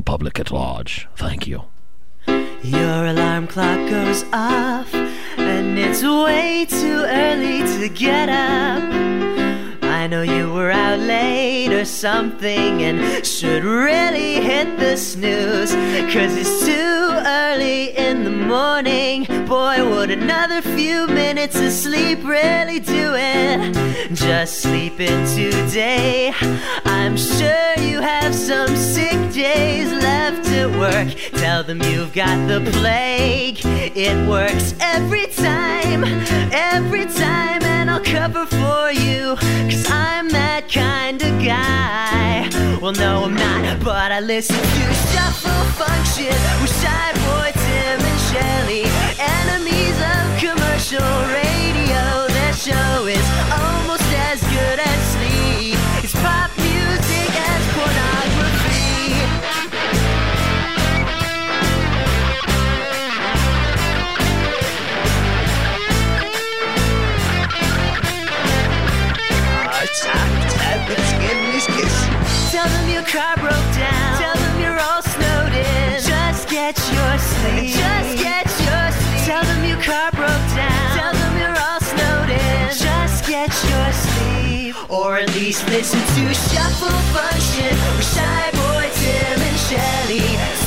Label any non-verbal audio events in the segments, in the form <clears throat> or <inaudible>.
the public at large. Thank you. Your alarm clock goes off, and it's way too early to get up. I know you were out late or something and should really hit the snooze. Cause it's too early in the morning. Boy, would another few minutes of sleep really do it? Just sleeping today. I'm sure you have some sick days left at work. Tell them you've got the plague. It works every time, every time, and I'll cover for you. Cause I'm that kind of guy. Well, no, I'm not, but I listen to Shuffle Function with Shy Boy, Tim, and Shelly. Enemies of commercial radio. Their show is almost as good as sleep. Tell them your car broke down. Tell them you're all snowed in. Just get your sleep. Just get your sleep. Tell them your car broke down. Tell them you're all snowed in. Just get your sleep. Or at least listen to Shuffle Function with Shy Boy, Tim, and Shelly.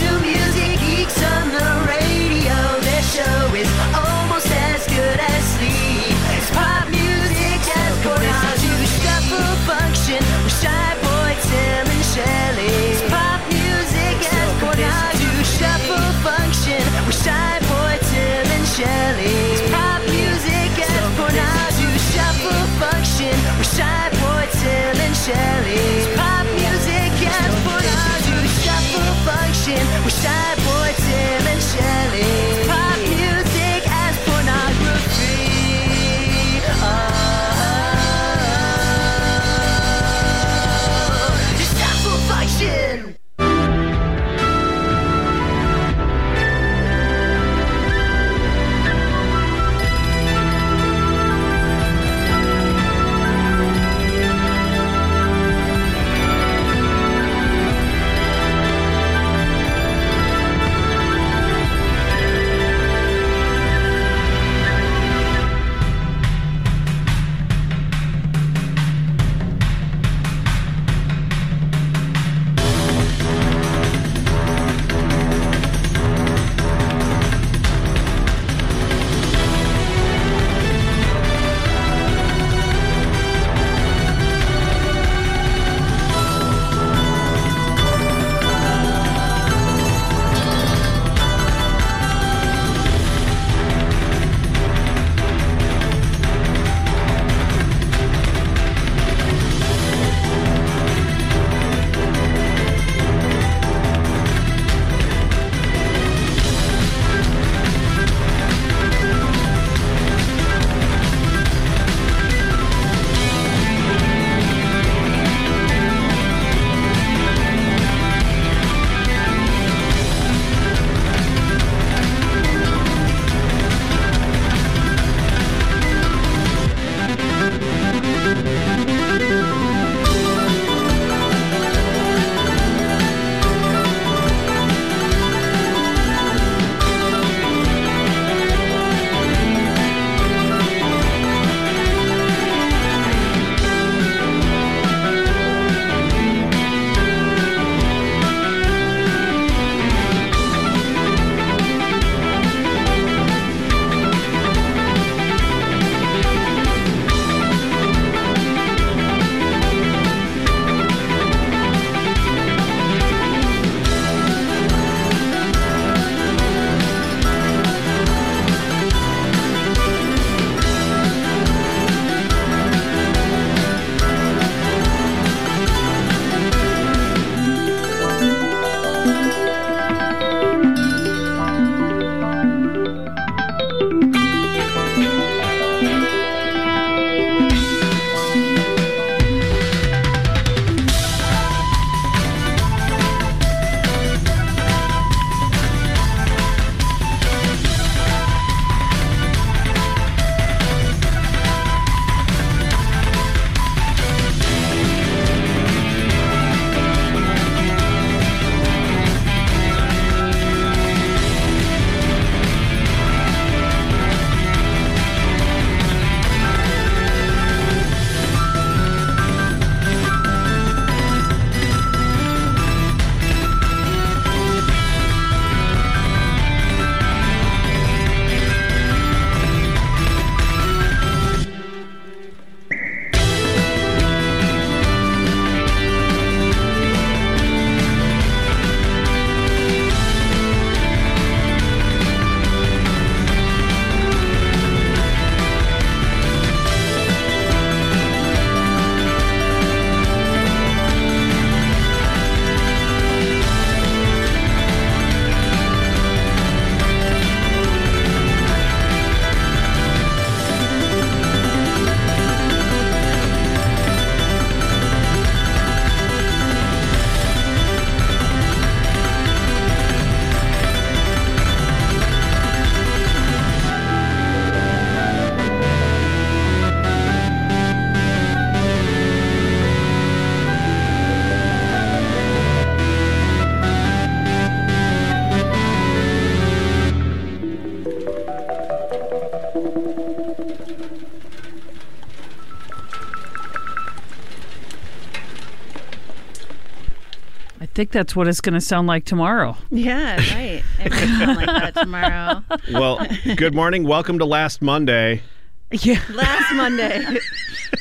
Think that's what it's going to sound like tomorrow. Yeah, <laughs> right. It might sound like that tomorrow. Well, good morning. Welcome to last Monday. Yeah. Last Monday.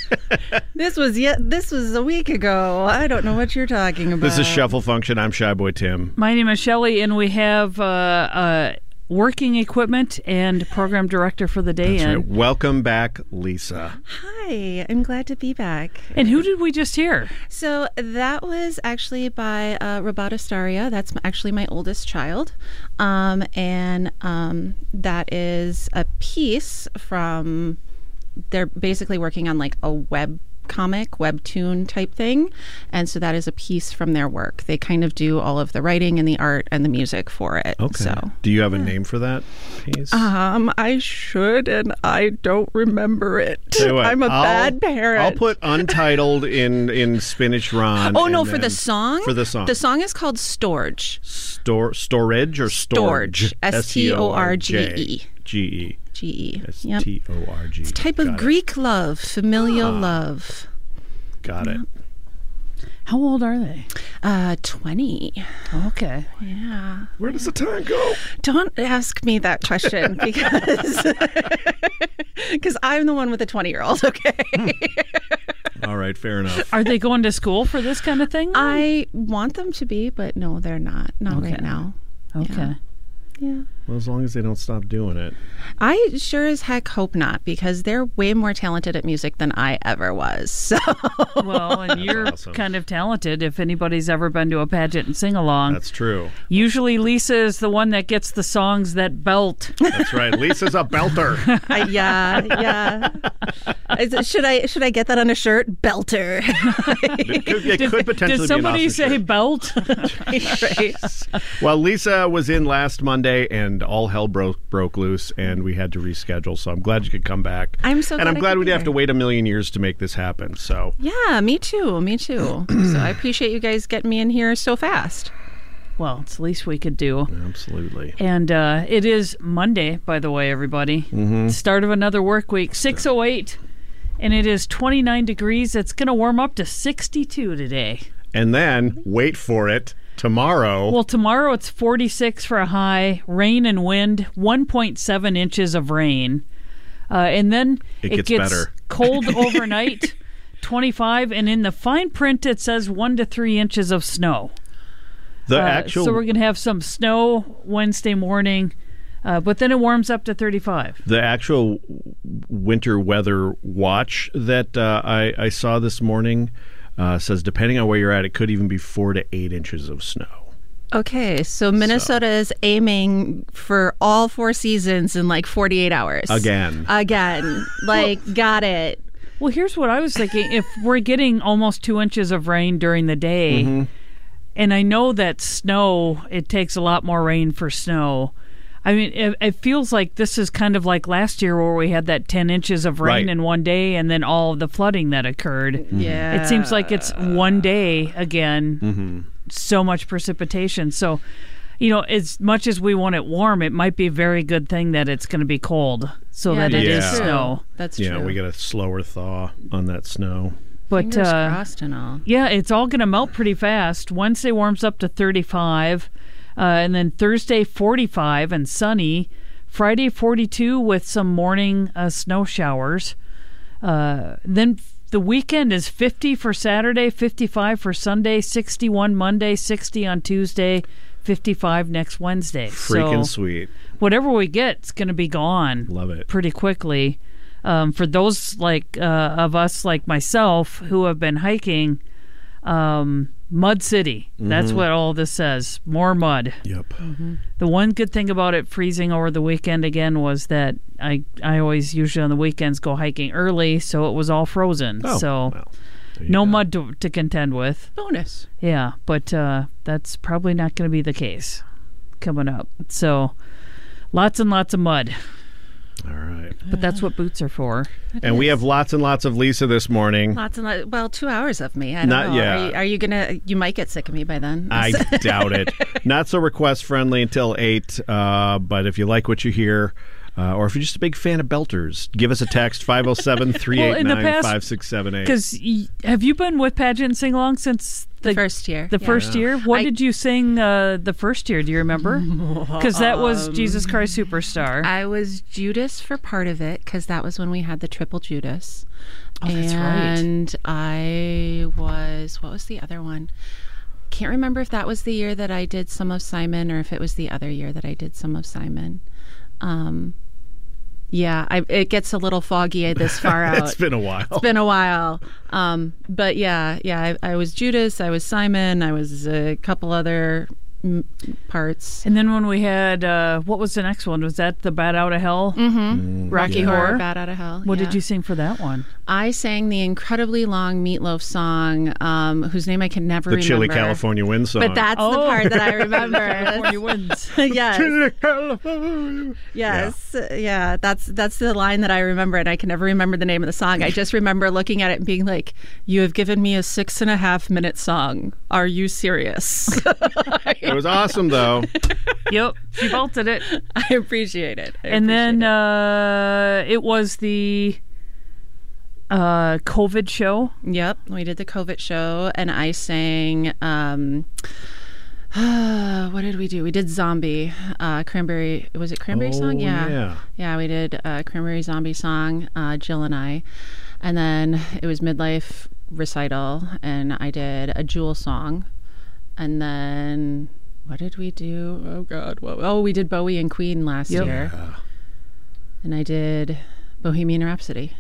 <laughs> this was yet. This was a week ago. I don't know what you're talking about. This is Shuffle Function. I'm Shy Boy Tim. My name is Shelly, and we have uh, uh, working equipment and program director for the day. That's and, right. Welcome back, Lisa. Hi, I'm glad to be back. and who did we just hear? So that was actually by uh, Rabata Staria. That's actually my oldest child, um, and um, that is a piece from. They're basically working on like a web comic, webtoon type thing, and so that is a piece from their work. They kind of do all of the writing and the art and the music for it. Okay. So. Do you have a name for that piece? Um, I should, and I don't remember it. What, I'm a I'll- bad parent. I'll put untitled in in Spinitron. Oh no, for the song. For the song. The song is called Storge. Store storage or storage? Storge. S-T-O-R-G-E. G E. G E. S Yep. T O R G. Type of Got it. Greek love, familial Ah. love. Got it. How old are they? Uh, twenty. Okay. Yeah. Where does the time go? Don't ask me that question <laughs> because <laughs> because I'm the one with the twenty year old. <laughs> Okay. All right, fair enough. Are they going to school for this kind of thing? I want them to be, but no, they're not. Not Okay. right now. okay. Yeah. Well, as long as they don't stop doing it. I sure as heck hope not because they're way more talented at music than I ever was. <laughs> So Well, and you're awesome. kind of talented. If anybody's ever been to a pageant and sing along, That's true. usually Lisa is the one that gets the songs that belt. That's right. Lisa's a belter. <laughs> I, yeah, yeah. Is it- should I should I get that on a shirt? Belter. It could, it could potentially Did somebody be an say shirt. belt? <laughs> right. Well, Lisa was in last Monday, and all hell broke broke loose, and we had to reschedule. So I'm glad you could come back. I'm so and glad I'm glad we be didn't have to wait a million years to make this happen. So Yeah, me too. Me too. <clears throat> so I appreciate you guys getting me in here so fast. well, it's the least we could do. absolutely. And uh, it is Monday, by the way, everybody. Mm-hmm. Start of another work week, 608. And it is 29 degrees. It's going to warm up to 62 today. And then wait for it tomorrow. Well, tomorrow it's 46 for a high, rain and wind, 1.7 inches of rain. Uh, and then It gets better. cold <laughs> overnight, 25. And in the fine print, it says one to three inches of snow. the Uh, actual so we're going to have some snow Wednesday morning, uh, but then it warms up to 35. the actual winter weather watch that uh, I, I saw this morning uh, says depending on where you're at, it could even be four to eight inches of snow. Okay, so Minnesota is aiming for all four seasons in like 48 hours. Again. Again. <laughs> Like, got it. Well, here's what I was thinking. If we're getting almost two inches of rain during the day, Mm-hmm. and I know that snow, it takes a lot more rain for snow. I mean, it, it feels like this is kind of like last year where we had that 10 inches of rain Right. in one day and then all of the flooding that occurred. Yeah. It seems like it's one day again, Mm-hmm. so much precipitation. So, you know, as much as we want it warm, it might be a very good thing that it's going to be cold so yeah, that it is Yeah. true. snow. That's yeah, true. we get a slower thaw on that snow. But Fingers uh, crossed and all. Yeah, it's all going to melt pretty fast. Wednesday warms up to 35, uh, and then Thursday 45 and sunny. Friday 42 with some morning uh, snow showers. Uh, then the weekend is 50 for Saturday, 55 for Sunday, 61 Monday, 60 on Tuesday, 55 next Wednesday. Freaking so sweet. whatever we get, it's going to be gone Love it. pretty quickly. Um, for those like uh, of us like myself who have been hiking, um, Mud City. That's what all this says. More mud. Yep. The one good thing about it freezing over the weekend again was that I I always usually on the weekends go hiking early, so it was all frozen. Oh, so well, no go. mud to, to contend with. Bonus. Yeah, but uh, that's probably not going to be the case coming up. So lots and lots of mud. All right. But that's what boots are for. And we have lots and lots of Lisa this morning. Lots and lots. Well, two hours of me. I don't Not know. yet. Are you, are you gonna? You might get sick of me by then. I <laughs> doubt it. Not so request friendly until eight. Uh, but if you like what you hear, Uh, or if you're just a big fan of belters, give us a text 507 389 5678. Because have you been with pageant and sing along since the, The first year. The yeah. first year. What I- did you sing uh, the first year? Do you remember? <laughs> Because that was Jesus Christ Superstar. I was Judas for part of it because that was when we had the triple Judas. Oh, that's right. and I was what was the other one? Can't remember if that was the year that I did some of Simon or if it was the other year that I did some of Simon. Um, yeah, I, it gets a little foggy this far <laughs> out. it's been a while. It's been a while. Um, but yeah, yeah, I, I was Judas, I was Simon, I was a couple other mm, parts. and then when we had uh, what was the next one? Was that the Bat Out of Hell? Mm-hmm. Rocky Horror. Bat Out of Hell. What yeah. did you sing for that one? I sang the incredibly long Meatloaf song, um, whose name I can never the remember. Chili California Wind song. But that's the Oh. part that I <laughs> remember. California <laughs> wins. yes, Chili California. yes, yeah. That's that's the line that I remember, and I can never remember the name of the song. I just remember looking at it and being like, "You have given me a six and a half minute song. Are you serious?" <laughs> It was awesome, though. <laughs> yep, she bolted it. I appreciate it. I and then appreciate uh, it was the uh, COVID show. yep, we did the COVID show, and I sang. Um, <sighs> what did we do? We did zombie, uh, cranberry. Was it cranberry Oh, song? Yeah. yeah. Yeah, we did a cranberry zombie song, uh, Jill and I, and then it was midlife recital, and I did a Jewel song, and then what did we do? Oh God, what? Oh, we did Bowie and Queen last Yep. year, and I did Bohemian Rhapsody.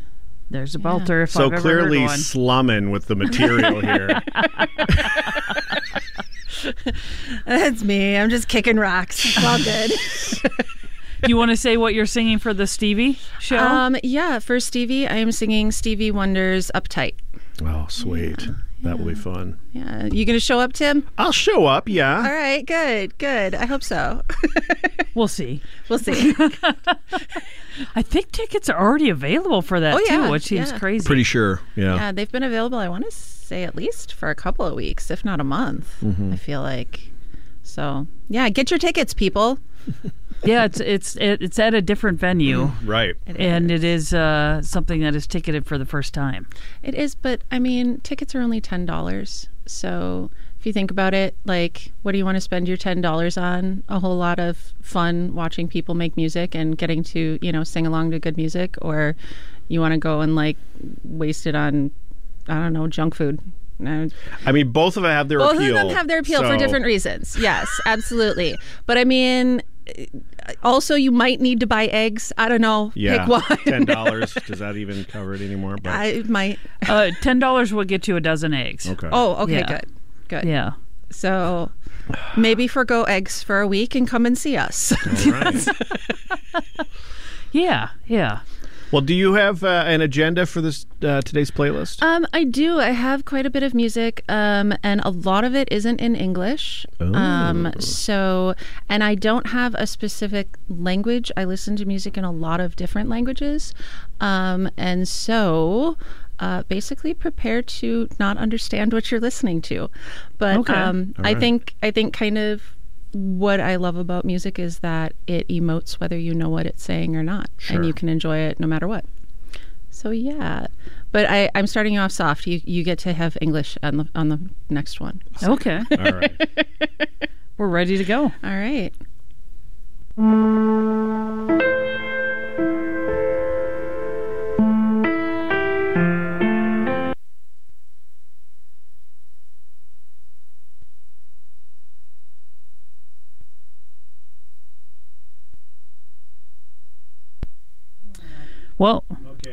There's a belter. If So I've ever clearly heard one. slumming with the material here. <laughs> That's me. I'm just kicking rocks. It's all good. <laughs> Do you want to say what you're singing for the Stevie show? um, yeah, for Stevie, I am singing Stevie Wonder's "Uptight." oh, sweet. That will be fun. Yeah, you gonna show up, Tim? I'll show up, yeah. All right, good, good. I hope so. <laughs> we'll see. we'll see. <laughs> I think tickets are already available for that Oh, yeah, too, which seems yeah. crazy. Pretty sure, yeah. Yeah, they've been available. I want to say at least for a couple of weeks, if not a month. Mm-hmm. I feel like. So yeah, get your tickets, people. <laughs> yeah, it's it's it, it's at a different venue, Right. and it is uh, something that is ticketed for the first time. It is, but I mean, tickets are only ten dollars. So if you think about it, like, what do you want to spend your ten dollars on? A whole lot of fun watching people make music and getting to you know sing along to good music, or you want to go and like waste it on I don't know junk food. No, I mean, both of them have their both appeal. of them have their appeal for different reasons. Yes, absolutely. But I mean, also you might need to buy eggs. I don't know. Yeah, Pick one. <laughs> ten <laughs> dollars. Does that even cover it anymore? But I might. Uh, Ten dollars will get you a dozen eggs. okay. Oh, okay, Yeah. good, good. Yeah. So maybe forgo eggs for a week and come and see us. All right. <laughs> Yeah, yeah. Well, do you have uh, an agenda for this uh, today's playlist? Um, I do. I have quite a bit of music, um, and a lot of it isn't in English. Um, so, and I don't have a specific language. I listen to music in a lot of different languages, um, and so. Uh, basically, prepare to not understand what you're listening to, but Okay. um, I right. think I think kind of what I love about music is that it emotes whether you know what it's saying or not, Sure. and you can enjoy it no matter what. So yeah, but I, I'm starting you off soft. You you get to have English on the on the next one. Okay, All right. <laughs> we're ready to go. All right. Well,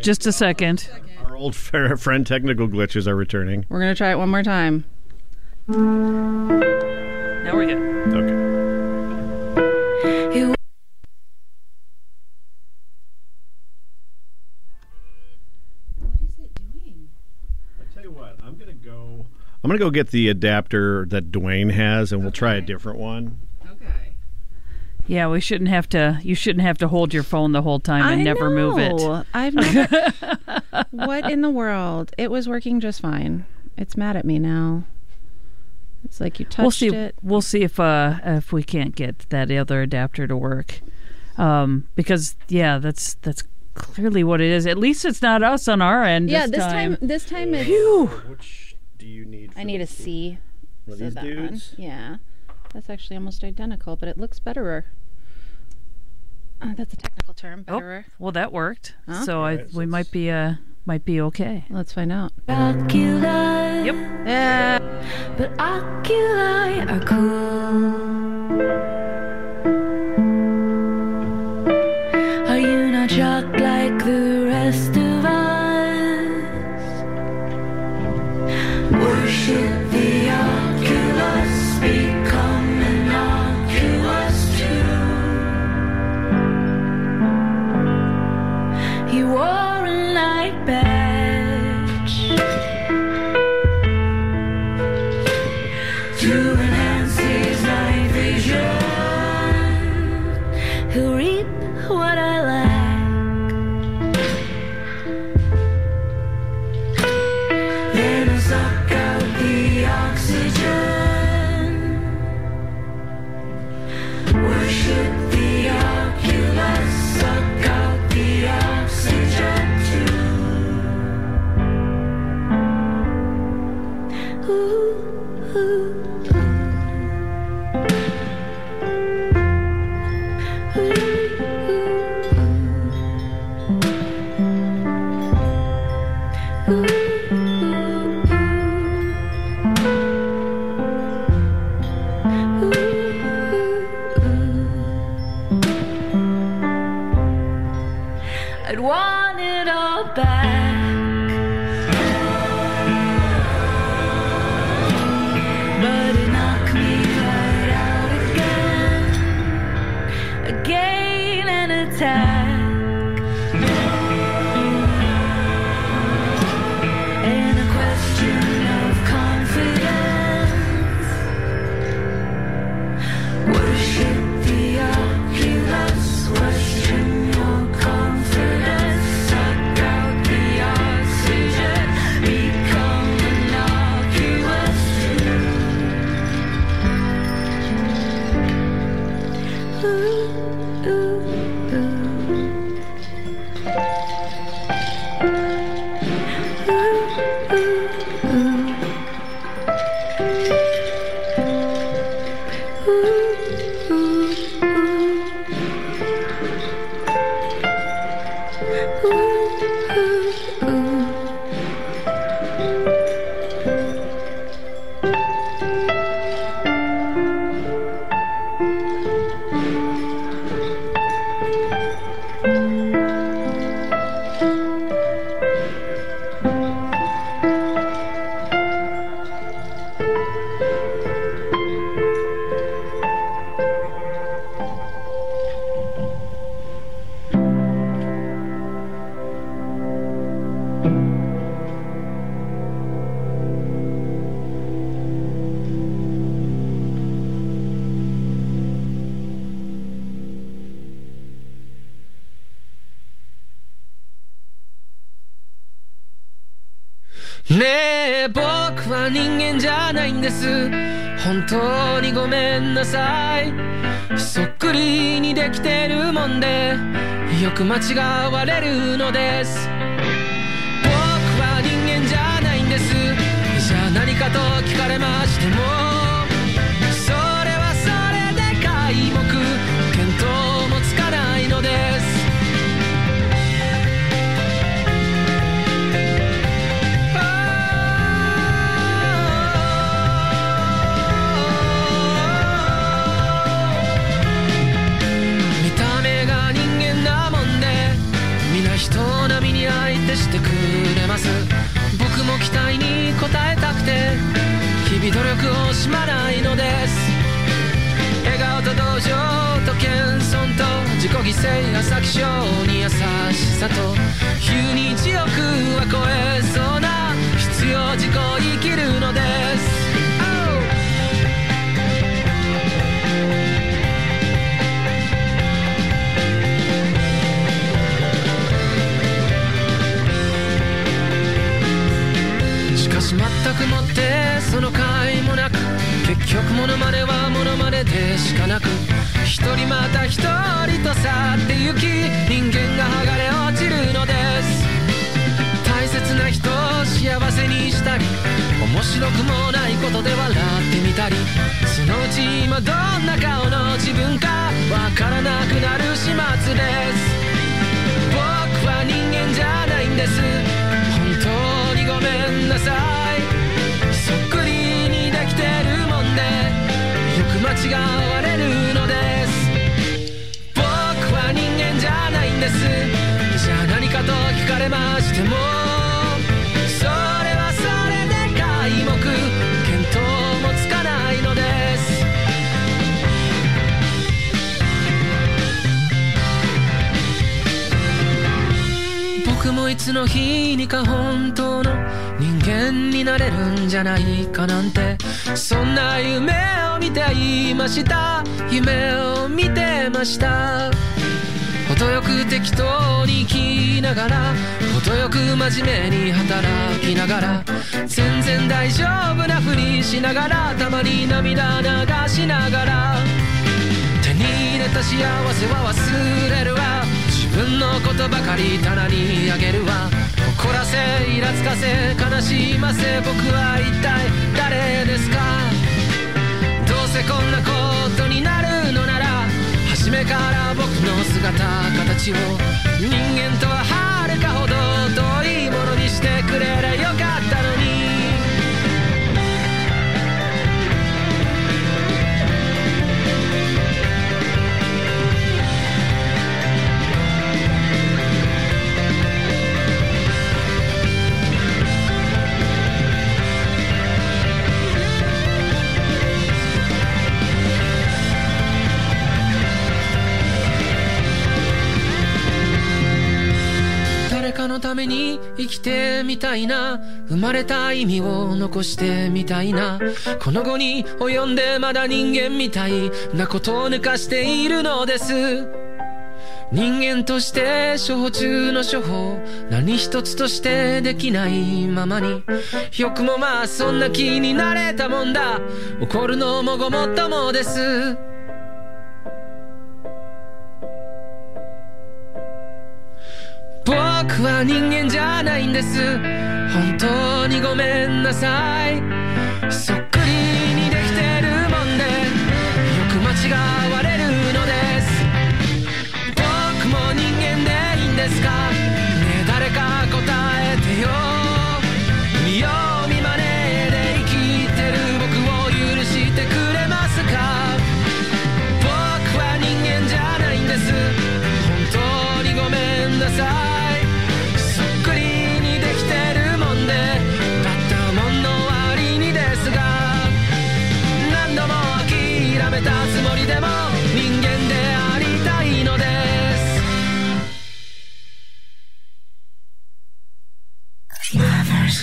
just a second. Our old friend technical glitches are returning. We're gonna try it one more time. Now we're good. Okay. What is it doing? I tell you what, I'm gonna go. I'm gonna go get the adapter that Dwayne has, and we'll try a different one. Yeah, we shouldn't have to. You shouldn't have to hold your phone the whole time and I never know. move it. I've never. <laughs> what in the world? It was working just fine. It's mad at me now. It's like you touched we'll see, it. We'll see if uh, if we can't get that other adapter to work, um, because yeah, that's that's clearly what it is. At least it's not us on our end. Yeah, this, time. time this time it's. Phew. Which do you need? I need a C. These dudes. Yeah, that's actually almost identical, but it looks betterer. Uh, that's a technical term. Oh, well, that worked. Huh? So right, I, we let's... might be uh, might be okay. Let's find out. Yep. Yeah. But oculi are cool. Are you not shocked like the rest? 間違われるのです。幸せは忘れるわ。自分のことばかり棚にあげるわ。怒らせイラつかせ悲しませ僕は一体誰ですか？どうせこんなことになるのなら初めから僕の姿形を人間とははるかほど遠いものにしてくれりゃよ。かのために生きてみたいな。生まれた意味を残してみたいな。この後に及んでまだ人間みたいなことを抜かしているのです。人間として処方中の処方。何一つとしてできないままに。よくもまあそんな気になれたもんだ。怒るのもごもっともです。僕は人間じゃないんです。本当にごめんなさい。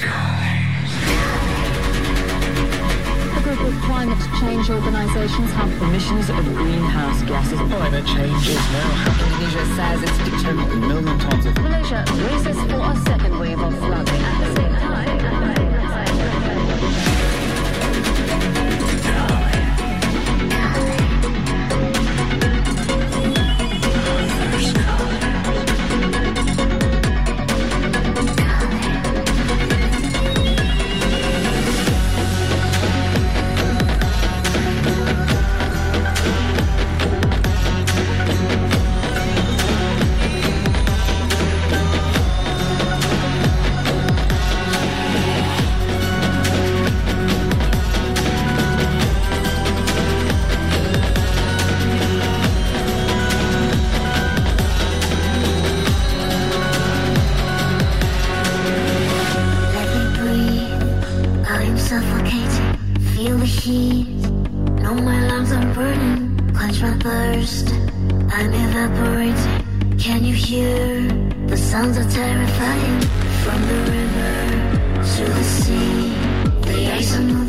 A group of climate change organizations have emissions of greenhouse gases. Climate change is now happening. Indonesia says it's determined million tons of Malaysia braces for a second wave of flooding at the same time. Can you hear? The sounds are terrifying. From the river to the sea. The ice are melting.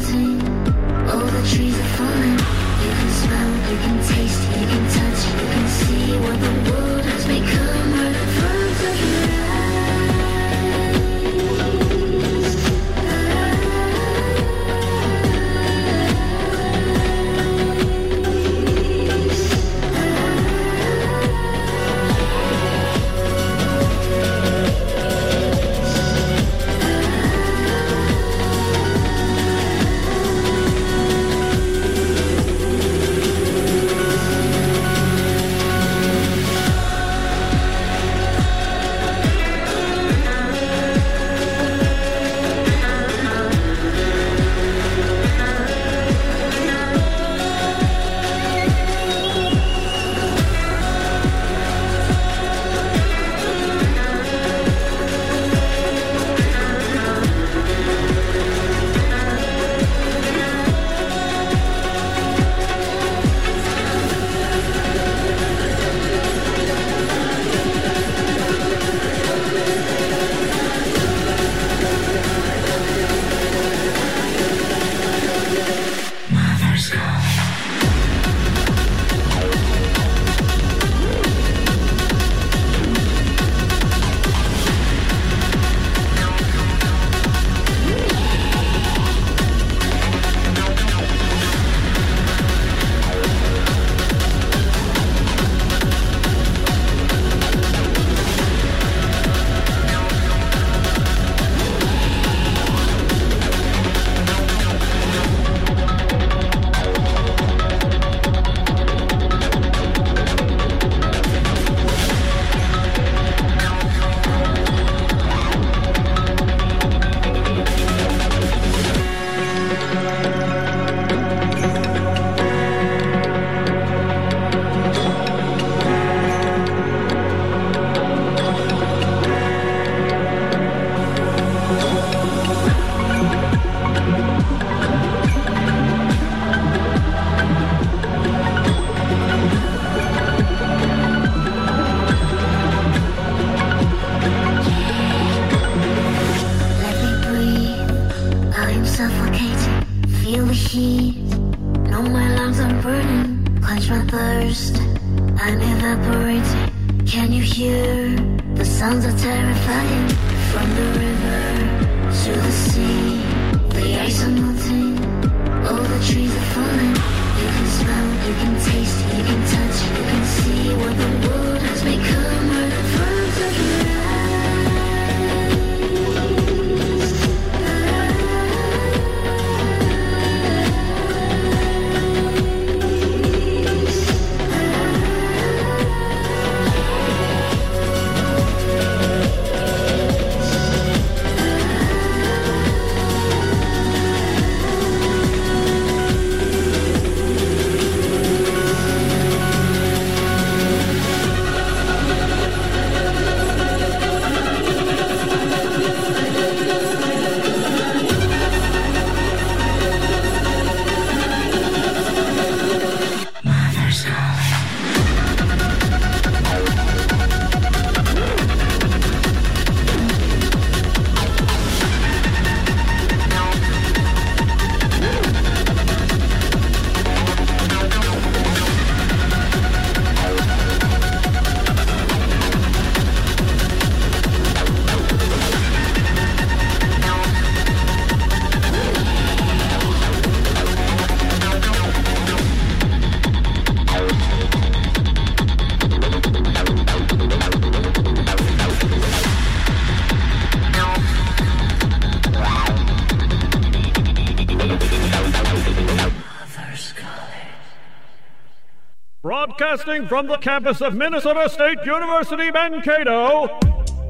Broadcasting from the campus of Minnesota State University, Mankato.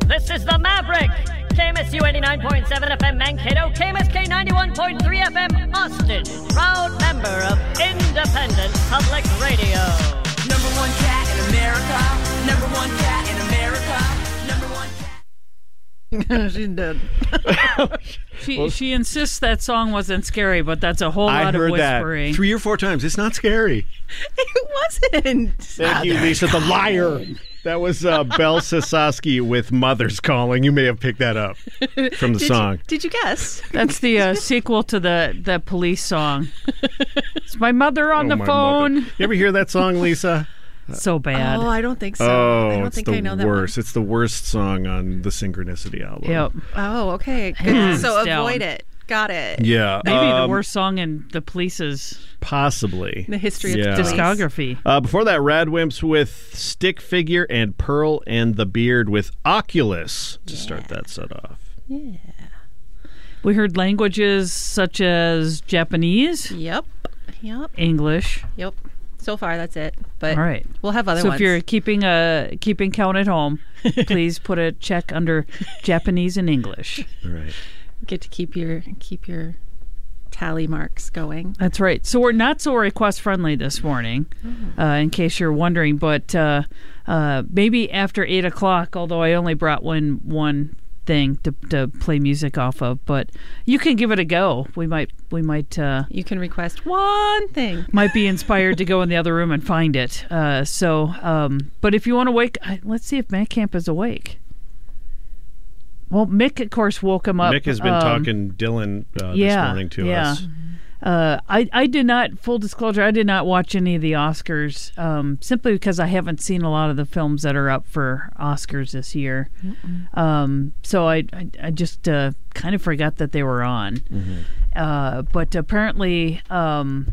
This is the Maverick. KMSU 89.7 FM Mankato, KMSK 91.3 FM Austin. Proud member of Independent Public Radio. Number one cat in America. Number one cat in America. Number one cat. <laughs> She's dead. <laughs> She she insists that song wasn't scary, but that's a whole I lot of whispering. that three or four times. It's not scary. <laughs> It wasn't. Thank you, Lisa the liar. That was uh, <laughs> Belle Sasoski with Mother's Calling. You may have picked that up from the Did song. You, did you guess? That's the uh, sequel to the the police song. It's my mother on Oh, the my phone. mother. You ever hear that song, Lisa? So bad. Oh, I don't think so. Oh, I don't it's think the I know that worst. It's the worst song on the Synchronicity album. Yep. one. Oh, okay. Good. Hands so down. avoid it. Got it. Yeah. Maybe the um, worst song in the police's Possibly. The history of Yeah. the discography. Uh, before that, Radwimps with Stick Figure and Pearl and the Beard with Oculus to start that set off. Yeah. We heard languages such as Japanese, Yep. Yep. English. Yep. So far, that's it. But All right. we'll have other so ones. if you're keeping a keeping count at home, <laughs> please put a check under Japanese and English. All right. Get to keep your keep your tally marks going. That's right. So we're not so request friendly this morning, uh, in case you're wondering. But uh, uh, maybe after eight o'clock, although I only brought one one thing to, to play music off of, but you can give it a go. We might we might uh, You can request one thing. <laughs> might be inspired to go in the other room and find it. Uh, so, um, but if you want to wake, let's see if Matt Camp is awake. Well, Mick, of course, woke him up. Mick has been um, talking Dylan uh, this morning to yeah. us. Uh, I I did not. Full disclosure, I did not watch any of the Oscars um, simply because I haven't seen a lot of the films that are up for Oscars this year. Um, so I I, I just uh, kind of forgot that they were on. Uh, but apparently, um,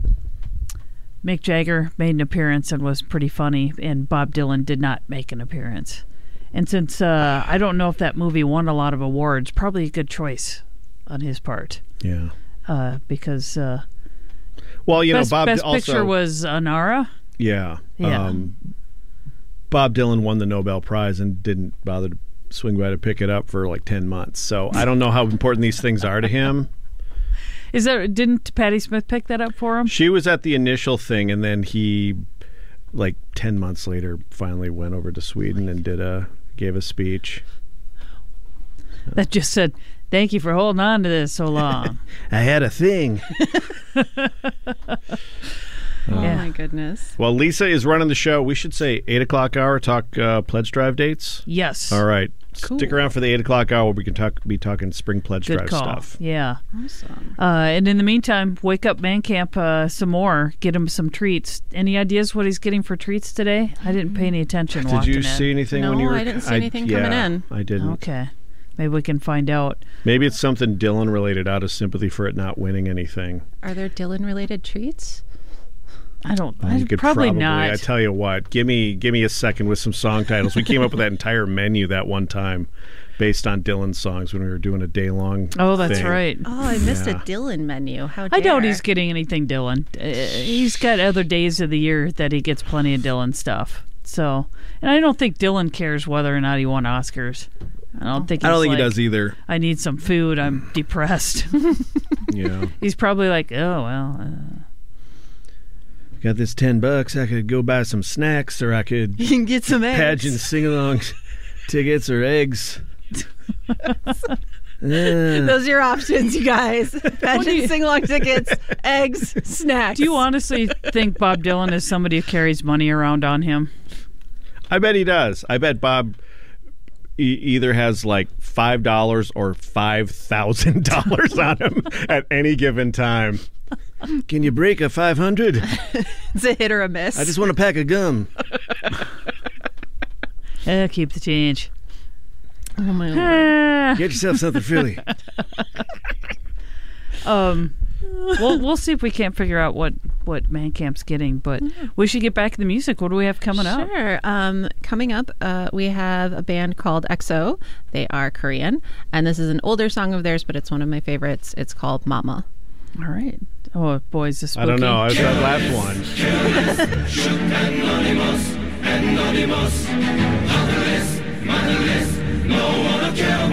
Mick Jagger made an appearance and was pretty funny, and Bob Dylan did not make an appearance. And since uh, I don't know if that movie won a lot of awards, probably a good choice on his part Yeah. uh, because uh, Well, you best, know, Bob best also picture was Anora. yeah. Yeah. Um, Bob Dylan won the Nobel Prize and didn't bother to swing by to pick it up for like ten months. So I don't know how important these things are to him. Is that didn't Patti Smith pick that up for him? She was at the initial thing, and then he, like ten months later, finally went over to Sweden and did a gave a speech. That just said, "Thank you for holding on to this so long." <laughs> I had a thing. <laughs> Oh Yeah. my goodness. Well, Lisa is running the show. We should say eight o'clock hour. Talk uh, pledge drive dates. Yes. All right. Cool. Stick around for the eight o'clock hour. We can talk. Be talking spring pledge Good drive call. stuff. Yeah. Awesome. Uh, and in the meantime, wake up man camp uh, some more. Get him some treats. Any ideas what he's getting for treats today? I didn't pay any attention. Did walking you in. see anything when No, you were? I didn't see anything coming yeah, in. I didn't. Okay. Maybe we can find out. Maybe it's something Dylan related. Out of sympathy for it not winning anything. Are there Dylan related treats? I don't. Oh, I, you could probably, not. I tell you what. Give me give me a second with some song titles. We came up with that entire menu that one time, based on Dylan's songs when we were doing a day long. oh, that's right. Oh, I missed Yeah. a Dylan menu. How I doubt dare. he's getting anything Dylan. Uh, he's got other days of the year that he gets plenty of Dylan stuff. So, and I don't think Dylan cares whether or not he won Oscars. I don't think. I don't he's think he does either. I need some food. I'm depressed. <laughs> Yeah. he's probably like, oh well. Uh, Got this ten bucks. I could go buy some snacks, or I could <laughs> You can get some eggs. pageant sing along <laughs> tickets or eggs. <laughs> Uh, Those are your options, you guys. Pageant sing along tickets, eggs, snacks. do you honestly think Bob Dylan is somebody who carries money around on him? I bet he does. I bet Bob e- either has like five dollars or five thousand dollars on him at any given time. Can you break a five hundred? <laughs> It's a hit or a miss. I just want a pack of gum. Uh, <laughs> keep the change. oh my lord. Ah. Get yourself something Philly. <laughs> um, we'll we'll see if we can't figure out what what Man Camp's getting, but we should get back to the music. What do we have coming up? Sure. Um, coming up, uh, we have a band called EXO. They are Korean, and this is an older song of theirs, but it's one of my favorites. It's called Mama. All right. Oh, boys, this. I don't know. I was that last one. Anonymous, anonymous, motherless, motherless, no one.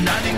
nothing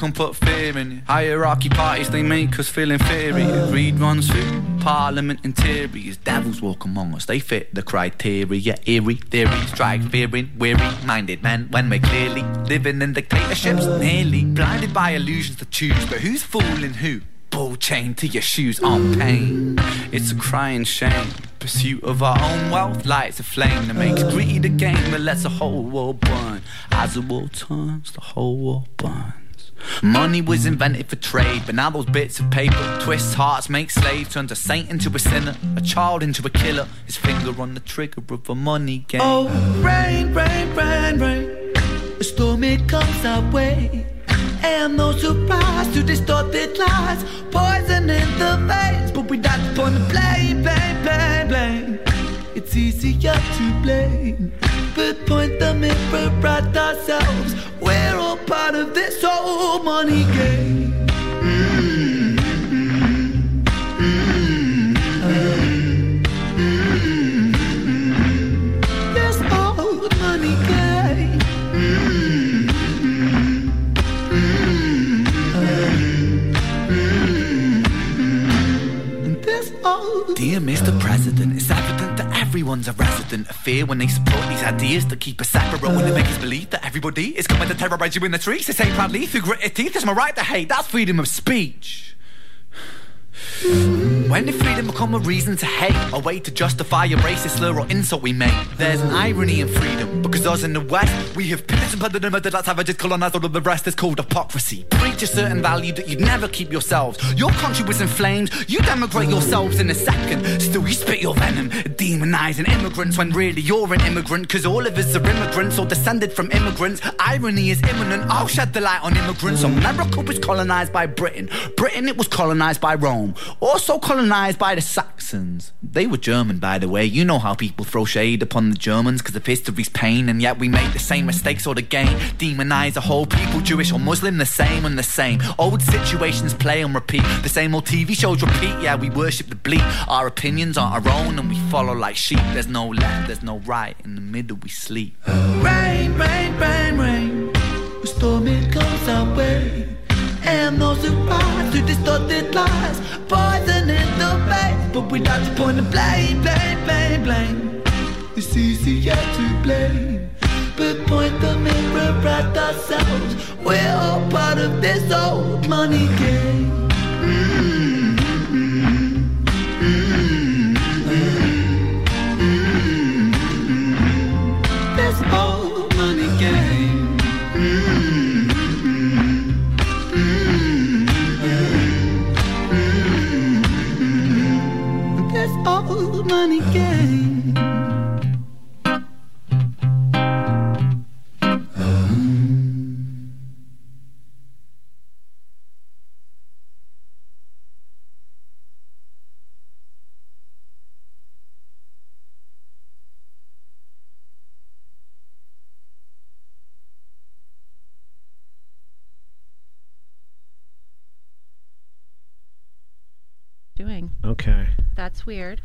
can put fear in you. Hierarchy parties, they make us feel inferior. Greed runs through Parliament interiors. Devils walk among us, they fit the criteria. Eerie theories, strike fearing, weary minded men. When we're clearly living in dictatorships, nearly blinded by illusions to choose. But who's fooling who? Ball chained to your shoes on pain. It's a crying shame. Pursuit of our own wealth lights a flame that makes greed a game that lets the whole world burn. As the world turns, the whole world burns. Money was invented for trade, but now those bits of paper twist hearts, make slaves, turns a saint into a sinner, a child into a killer, his finger on the trigger of a money game. Oh, rain, rain, rain, rain, a storm it comes our way. And no surprise to distorted lies, poison in the veins, but we not point the blame, blame, blame, blame. It's easier to blame, but point the mirror at ourselves out of this old money game. When they support these ideas that keep us separate. When they make us believe that everybody is coming to terrorize you in the streets. They say proudly through gritted teeth, it's my right to hate. That's freedom of speech. When did freedom become a reason to hate? A way to justify a racist slur or insult we make? There's an irony in freedom, because us in the West, we have pillaged and plundered and murdered our savages, colonized all of the rest. It's called hypocrisy. Preach a certain value that you'd never keep yourselves. Your country was inflamed, you demigrate yourselves in a second. Still, you spit your venom, demonizing immigrants when really you're an immigrant, because all of us are immigrants or descended from immigrants. Irony is imminent. I'll shed the light on immigrants. America was colonized by Britain. Britain, it was colonized by Rome. Also colonized by the Saxons. They were German, by the way. You know how people throw shade upon the Germans because of history's pain, and yet we make the same mistakes all again. Demonize a whole people, Jewish or Muslim, the same and the same. Old situations play and repeat. The same old TV shows repeat. Yeah, we worship the bleak. Our opinions aren't our own, and we follow like sheep. There's no left, there's no right. In the middle, we sleep. Rain, rain, rain, rain. A storm it goes our way. And no surprise to distorted lies. Poison in the face. But we like to point the blame, blame, blame, blame. It's easier to blame. But point the mirror at ourselves. We're all part of this old money game. Old money game. Doing. Okay. That's weird.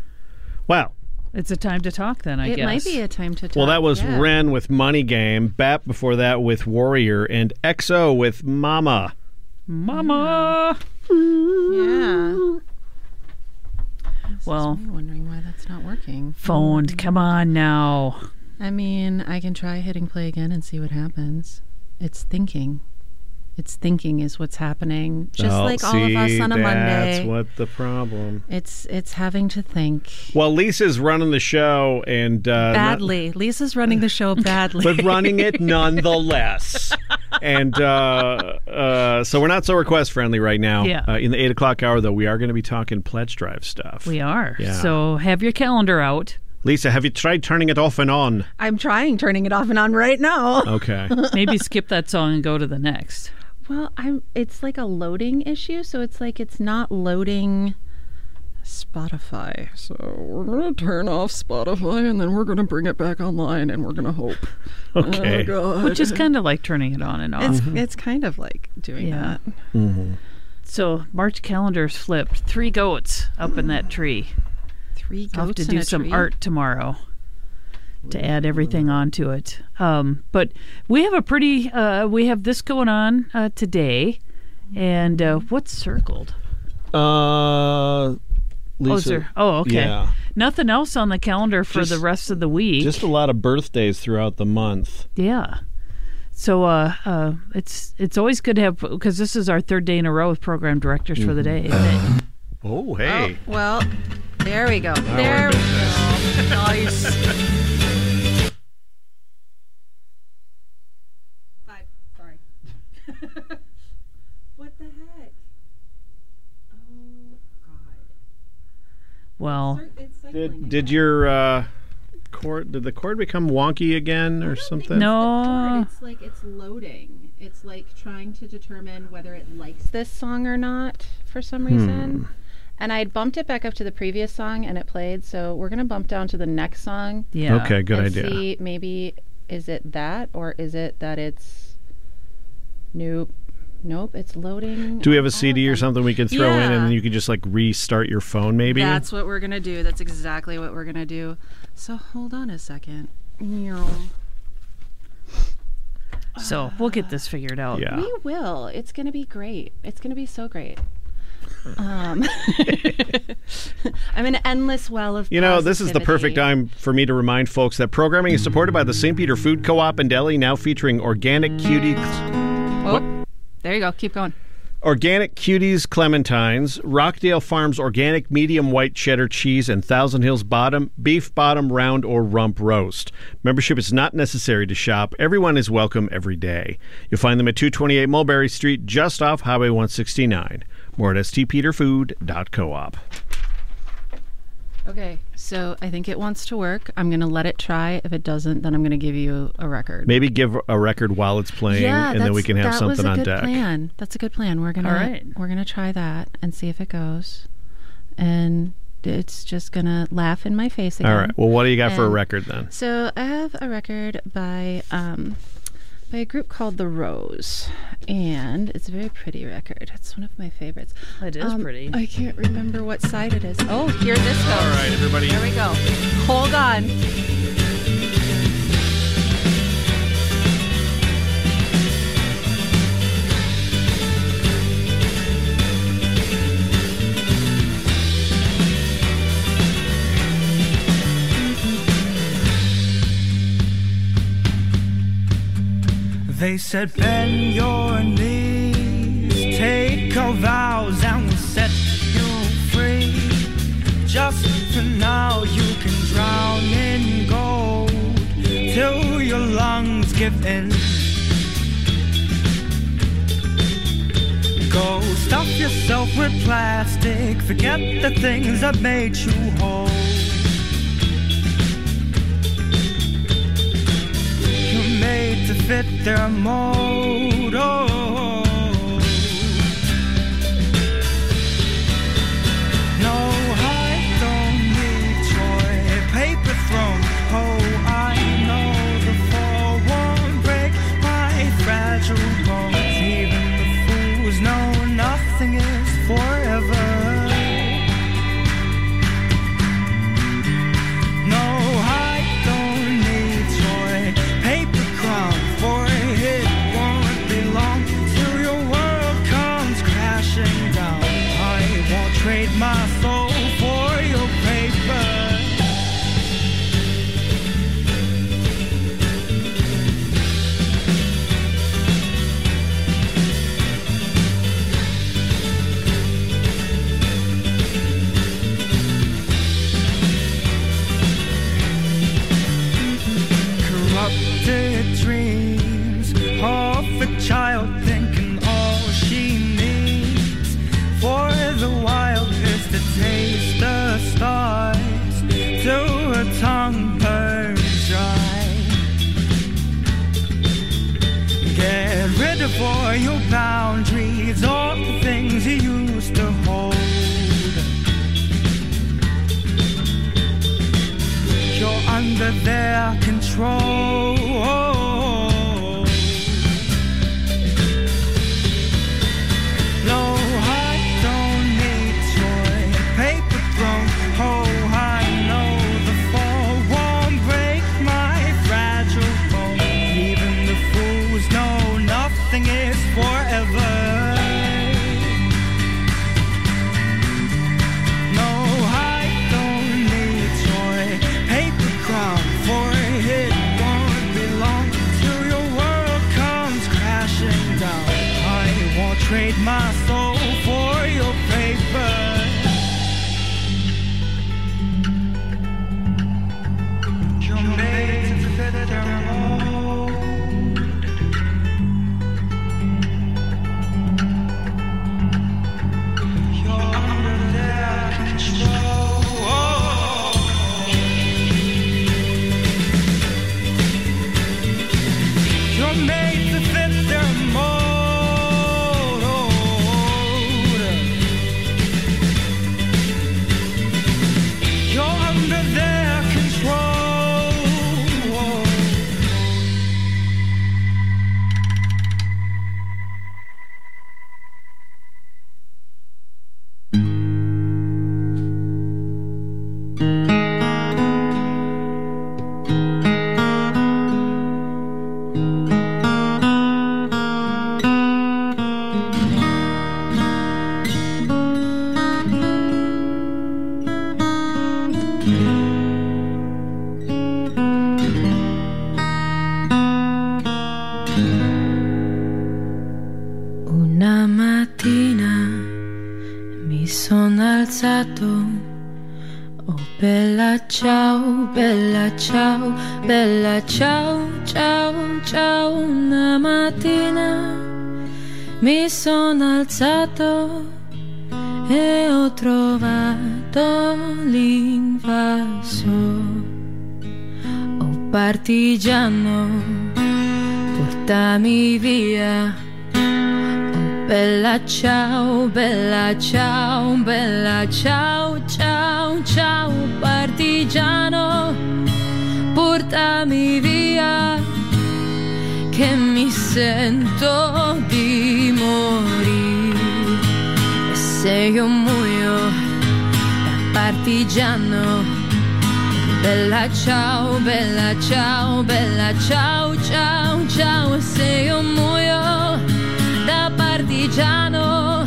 Well, It's a time to talk then, I it guess. might be a time to talk. well, that was yeah. Ren with Money Game, Bap before that with Warrior, and EXO with Mama. Mama. Yeah. Well, Me wondering why that's not working. phoned. Mm. Come on now. I mean, I can try hitting play again and see what happens. It's thinking. It's thinking is what's happening. Just Oh, like all of us on a Monday. That's what the problem. It's it's having to think Well, Lisa's running the show and uh, badly. Lisa's running the show badly. but running it nonetheless. and uh, uh, so we're not so request friendly right now. Yeah. Uh, in the eight o'clock hour, though, we are going to be talking pledge drive stuff. We are. Yeah. So have your calendar out. Lisa, have you tried turning it off and on? I'm trying turning it off and on right now. Okay. <laughs> Maybe skip that song and go to the next. Well, I'm it's like a loading issue, so it's like it's not loading Spotify. So we're gonna turn off Spotify and then we're gonna bring it back online and we're gonna hope. <laughs> Okay. Oh god. Which is kind of like turning it on and off. it's it's kind of like doing Yeah. that. Mm-hmm. So March calendar's flipped. Three goats up in that tree. Three I'll have to in do some tree? art tomorrow to add everything onto it. Um, but we have a pretty uh, we have this going on uh, today, and uh, what's circled? Uh, oh, Lisa. is there- oh, okay. Yeah. Nothing else on the calendar for Just- the rest of the week. Just a lot of birthdays throughout the month. Yeah. So uh, uh, it's it's always good to have because this is our third day in a row with program directors for the day. isn't it? Oh, hey. Oh, well, there we go. there we go. Nice. <laughs> Five. Sorry. what the heck? Oh God. Well, Did, did your uh, cord? Did the cord become wonky again or something? No. It's like it's loading. It's like trying to determine whether it likes this song or not for some reason. And I had bumped it back up to the previous song and it played, so we're gonna bump down to the next song. Yeah. Okay, good and idea. See, maybe is it that or is it that it's nope, nope, it's loading. Do we have a CD or something we can throw in, and then you can just like restart your phone, maybe? That's what we're gonna do. That's exactly what we're gonna do. So hold on a second. so we'll get this figured out. Yeah. We will. It's gonna be great. It's gonna be so great. Um, <laughs> I'm an endless well of. You know, this is the perfect time for me to remind folks that programming is supported by the St. Peter Food Co-op and Deli, now featuring organic cuties, Oh, there you go. Keep going. organic cuties clementines, Rochdale Farms organic medium white cheddar cheese, and Thousand Hills Bottom beef bottom round or rump roast. Membership is not necessary to shop. Everyone is welcome every day. You'll find them at 228 Mulberry Street, just off Highway 169. More at stpeterfood.coop. Okay, so I think it wants to work. I'm going to let it try. If it doesn't, then I'm going to give you a record. Maybe give a record while it's playing, yeah, and then we can have that something was a on good deck. Plan. That's a good plan. We're gonna All right. we're gonna try that and see if it goes, and it's just gonna laugh in my face again. All right. Well, what do you got for a record then? So I have a record by um, by a group called The Rose, and it's a very pretty record. It's one of my favorites. It is Um, pretty. I can't remember what side it is. Oh, here this goes. All right, everybody. Here we go. Hold on. They said, bend your knees, take our vows, and we'll set you free. Just for now, you can drown in gold till your lungs give in. Go stuff yourself with plastic, forget the things that made you whole. To fit their mold. Oh. Ciao, bella ciao, ciao, ciao. Una mattina mi sono alzato e ho trovato l'invaso. Oh partigiano, portami via. Oh bella ciao, bella ciao, bella ciao, ciao, ciao partigiano, portami via che mi sento di morire. E se io muoio da partigiano, bella ciao, bella ciao, bella ciao, ciao, ciao. E se io muoio da partigiano,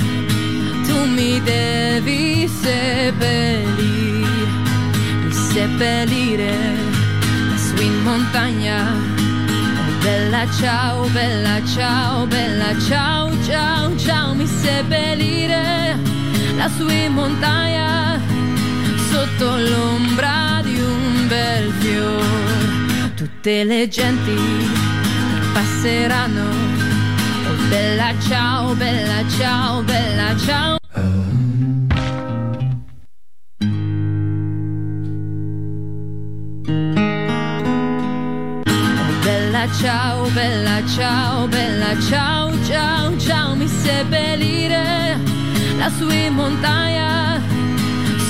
tu mi devi seppellire, seppellire montagna. Oh, Bella ciao, bella ciao, bella ciao, ciao, ciao, mi seppellire lassù in montagna sotto l'ombra di un bel fiore. Tutte le genti passeranno. Oh, bella ciao, bella ciao, bella ciao. Ciao, bella ciao, bella ciao, ciao, ciao, mi seppellire lassù in montagna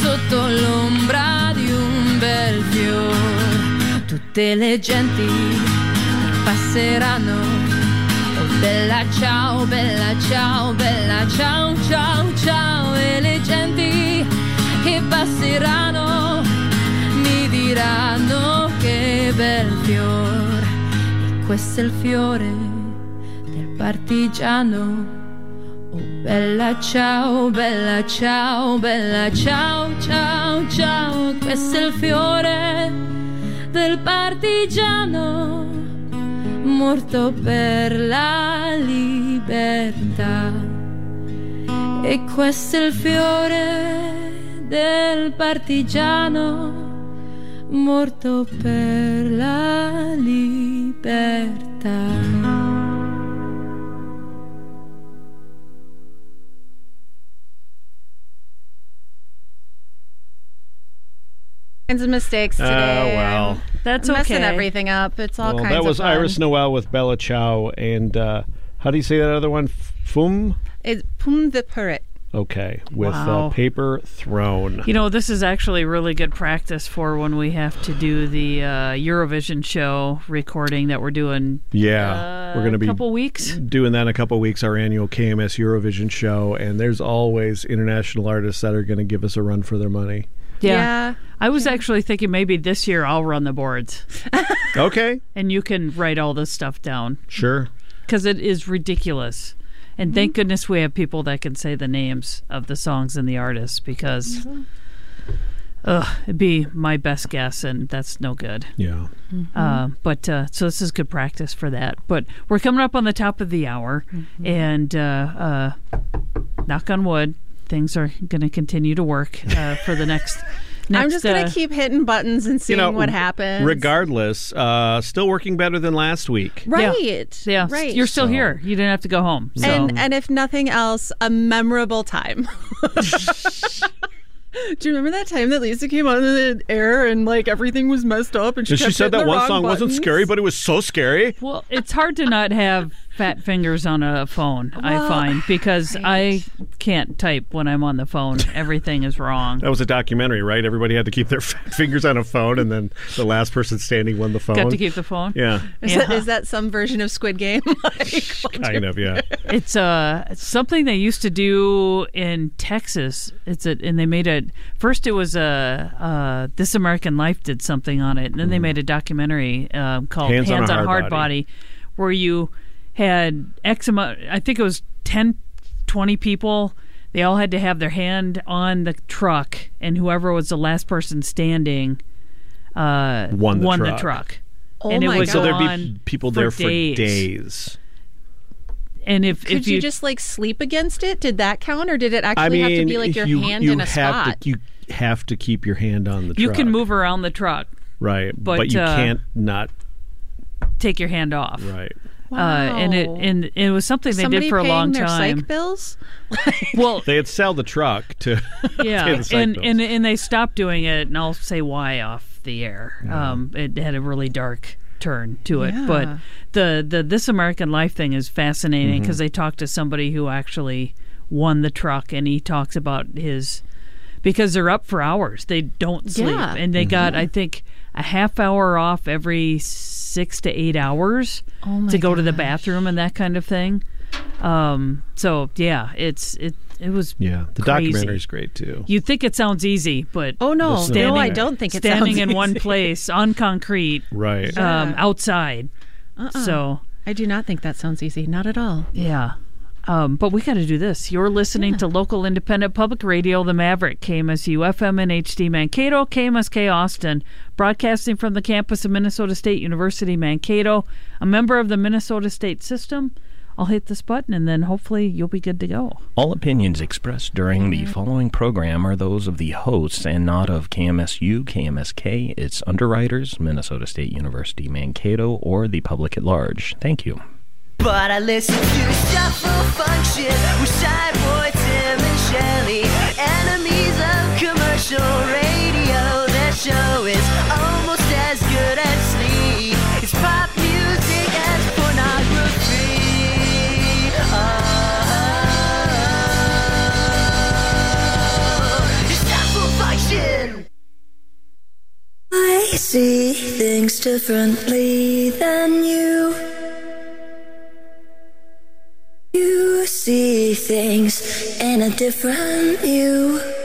sotto l'ombra di un bel fiore. Tutte le genti passeranno. Oh, bella ciao, bella ciao, bella ciao, ciao, ciao. E le genti che passeranno mi diranno che bel fiore. Questo è il fiore del partigiano. Oh, bella ciao, bella ciao, bella ciao, ciao, ciao. Questo è il fiore del partigiano morto per la libertà. E questo è il fiore del partigiano morto per la libertà. kinds of mistakes today. Oh, today. well. That's I'm messing everything up. It's all well, kinds that was of fun. Iris Noel with Bella Ciao. and uh, how do you say that other one? Fum. It's Pum the Parrot. Okay, with Wow. uh, Paper Throne. You know, this is actually really good practice for when we have to do the uh, Eurovision show recording that we're doing. Yeah, we're going to be a couple weeks. doing that in a couple weeks. Our annual KMS Eurovision show, and there's always international artists that are going to give us a run for their money. Yeah. Yeah. I was actually thinking maybe this year I'll run the boards Okay, <laughs> and you can write all this stuff down sure. because it is ridiculous. And thank goodness we have people that can say the names of the songs and the artists because ugh, it'd be my best guess and that's no good. Yeah. Uh, but uh, so this is good practice for that. But we're coming up on the top of the hour, and uh, uh, knock on wood, things are going to continue to work uh, for the next. Next I'm just gonna uh, keep hitting buttons and seeing you know, what happens. Regardless, uh, still working better than last week. right. Yeah, Right. You're still So- here. You didn't have to go home. So. and and if nothing else, a memorable time. <laughs> Do you remember that time that Lisa came on the air and like everything was messed up and she, And she said that the one wrong song wasn't scary, but it was so scary. Well, it's hard to not have fat fingers on a phone, I find, because I can't type when I'm on the phone. Everything is wrong. That was a documentary, right? Everybody had to keep their <laughs> fat fingers on a phone, and then the last person standing won the phone. Got to keep the phone. Yeah, Is, Yeah. that, is that some version of Squid Game? <laughs> like, kind of. Yeah. It's uh something they used to do in Texas. It's a and they made it first. It was a uh, This American Life did something on it, and then they made a documentary um, called Mm-hmm. Hands on a Hard Body, where you had X amount. I think it was 10, 20 people. They all had to have their hand on the truck, and whoever was the last person standing uh, Won the the truck. truck. Oh and my it would God. So there'd be people for there for days. days. and if Could if you, you, just like sleep against it? Did that count, or did it actually I mean, have to be like your you, hand you in a have spot? To, you have to keep your hand on the you truck. can move around the truck, right, but, but, you uh, can't not take your hand off. right. Uh, and it Wow. and it was something they Somebody did for a paying long their time. psych bills. <laughs> Well, They had sell the truck to <laughs> yeah, pay the psych and, bills. and and they stopped doing it, and I'll say why off the air. Um, it had a really dark turn to it, but the the This American Life thing is fascinating Mm-hmm. because they talked to somebody who actually won the truck, and he talks about his because they're up for hours, they don't sleep, Yeah. and they got Mm-hmm. I think a half hour off every six to eight hours Oh to go to the bathroom and that kind of thing. Um, so yeah, it's it it was yeah, the crazy. documentary's great too. You think it sounds easy, but Oh no, standing, no, I don't think it standing sounds in one place on concrete, Right. um, Yeah. outside. Uh-uh. So I do not think that sounds easy. Not at all. yeah. Um, but we got to do this. You're listening to local independent public radio, The Maverick, KMSU FM and HD Mankato, KMSK Austin, broadcasting from the campus of Minnesota State University Mankato, a member of the Minnesota State System. I'll hit this button and then hopefully you'll be good to go. All opinions expressed during the following program are those of the hosts and not of KMSU, KMSK, its underwriters, Minnesota State University Mankato, or the public at large. Thank you. But I listen to Shuffle Function with Shy Boy Tim and Shelly, enemies of commercial radio. Their show is almost as good as sleep. It's pop music as pornography. Oh, Shuffle Function. I see things differently than you. You see things in a different view.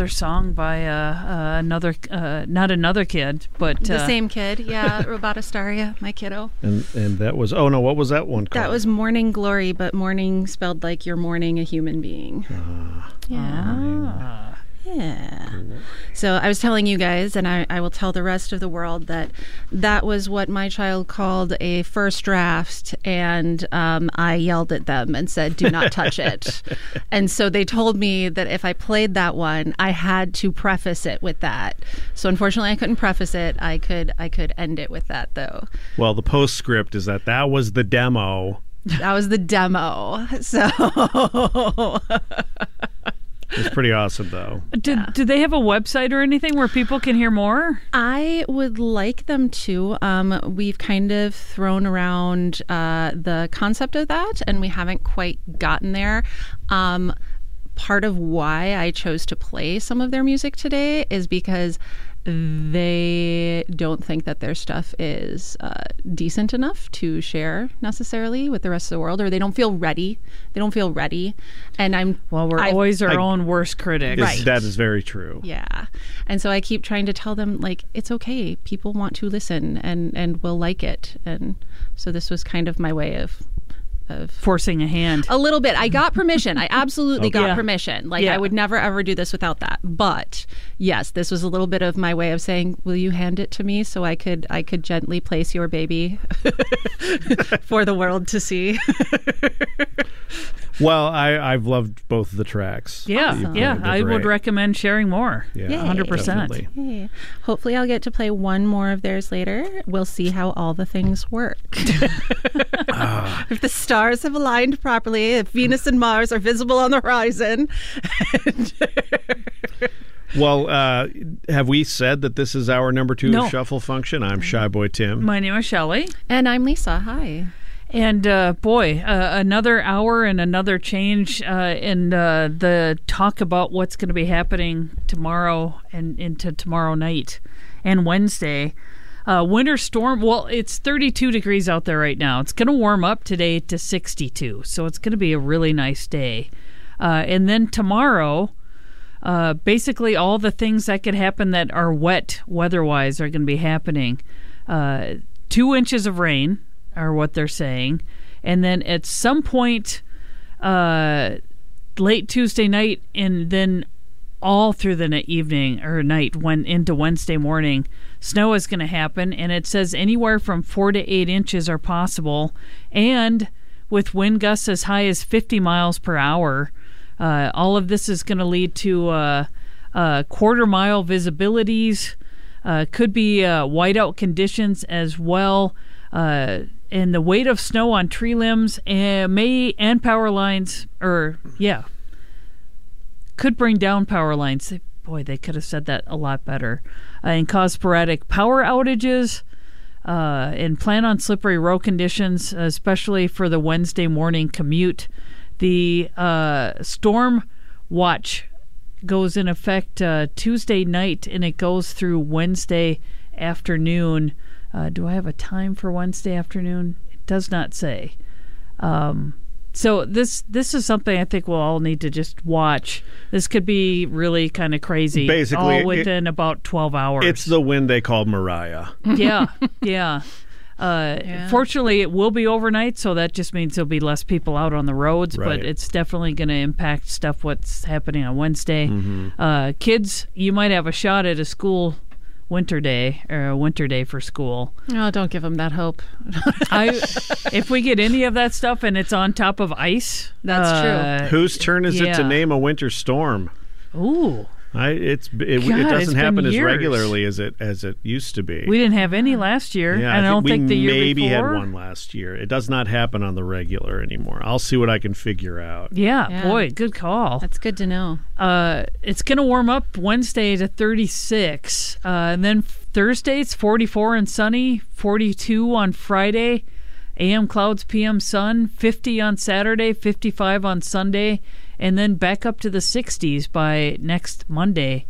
Another song by uh, uh, another, uh, not another kid, but The uh, same kid, yeah, Robatastaria, my kiddo. And and that was oh no, what was that one called? That was morning glory, but morning spelled like you're mourning a human being. yeah. Yeah. So I was telling you guys, and I, I will tell the rest of the world that that was what my child called a first draft, and um, I yelled at them and said, "Do not touch it." <laughs> and so they told me that if I played that one, I had to preface it with that. So unfortunately, I couldn't preface it. I could I could end it with that though. Well, the postscript is that that was the demo. That was the demo. <laughs> So <laughs> It's pretty awesome though. do, do they have a website or anything where people can hear more? I would like them to. Um, we've kind of thrown around uh, the concept of that, and we haven't quite gotten there. Um, part of why I chose to play some of their music today is because they don't think that their stuff is uh, decent enough to share necessarily with the rest of the world, or they don't feel ready. They don't feel ready, and I'm well. We're always our own worst critic, Yes, That is very true. yeah. And so I keep trying to tell them like it's okay. People want to listen and and will like it. And so this was kind of my way of of forcing a hand. A little bit. I got permission. I absolutely Okay. got Yeah. permission. Like Yeah. I would never ever do this without that. But yes, this was a little bit of my way of saying, "Will you hand it to me so I could I could gently place your baby <laughs> for the world to see?" <laughs> Well, I I've loved both the tracks. Yeah, You played. yeah. I would recommend sharing more. Yeah, hundred percent. Hopefully, I'll get to play one more of theirs later. We'll see how all the things work. <laughs> if the stars have aligned properly, if Venus and Mars are visible on the horizon. <laughs> Well, uh, have we said that this is our number two No. shuffle function? I'm Shy Boy Tim. My name is Shelley. And I'm Lisa. Hi. And uh, boy, uh, another hour and another change uh, in uh, the talk about what's going to be happening tomorrow and into tomorrow night and Wednesday. Uh, winter storm. Well, it's 32 degrees out there right now. It's going to warm up today to 62, so it's going to be a really nice day. Uh, and then tomorrow, basically all the things that could happen that are wet weather-wise are going to be happening. Two inches of rain are what they're saying, and then at some point, uh, late Tuesday night, and then all through the ni- evening or night when into Wednesday morning, snow is going to happen, and it says anywhere from four to eight inches are possible, and with wind gusts as high as 50 miles per hour. Uh, all of this is going to lead to uh, uh, quarter mile visibilities. Uh, could be uh, whiteout conditions as well. And the weight of snow on tree limbs and may and power lines, or yeah, could bring down power lines. Boy, they could have said that a lot better. Uh, and cause sporadic power outages. Uh, and plan on slippery road conditions, especially for the Wednesday morning commute. The uh, storm watch goes in effect uh, Tuesday night and it goes through Wednesday afternoon. Uh, do I have a time for Wednesday afternoon? It does not say. Um, so this this is something I think we'll all need to just watch. This could be really kind of crazy. Basically, all it- within about twelve hours. It's the wind they called Mariah. yeah, <laughs> yeah. Uh, Yeah. Fortunately, it will be overnight, so that just means there'll be less people out on the roads. Right. But it's definitely going to impact stuff. What's happening on Wednesday? Mhm. Uh, kids, you might have a shot at a school winter day or a winter day for school. Oh, don't give them that hope. <laughs> I, if we get any of that stuff and it's on top of ice, That's uh, Whose turn is it to name a winter storm? Ooh, I, it's it, it God, it's doesn't been happen as years. regularly as it as it used to be. we didn't have any last year, yeah, and I, don't we think the year maybe before. had one last year. It does not happen on the regular anymore. I'll see what I can figure out. Yeah, Yeah. boy, good call. That's good to know. Uh, it's going to warm up Wednesday to 36. Uh, and then Thursday, it's 44 and sunny, 42 on Friday, AM clouds, PM sun, 50 on Saturday, 55 on Sunday, and then back up to the 60s by next Monday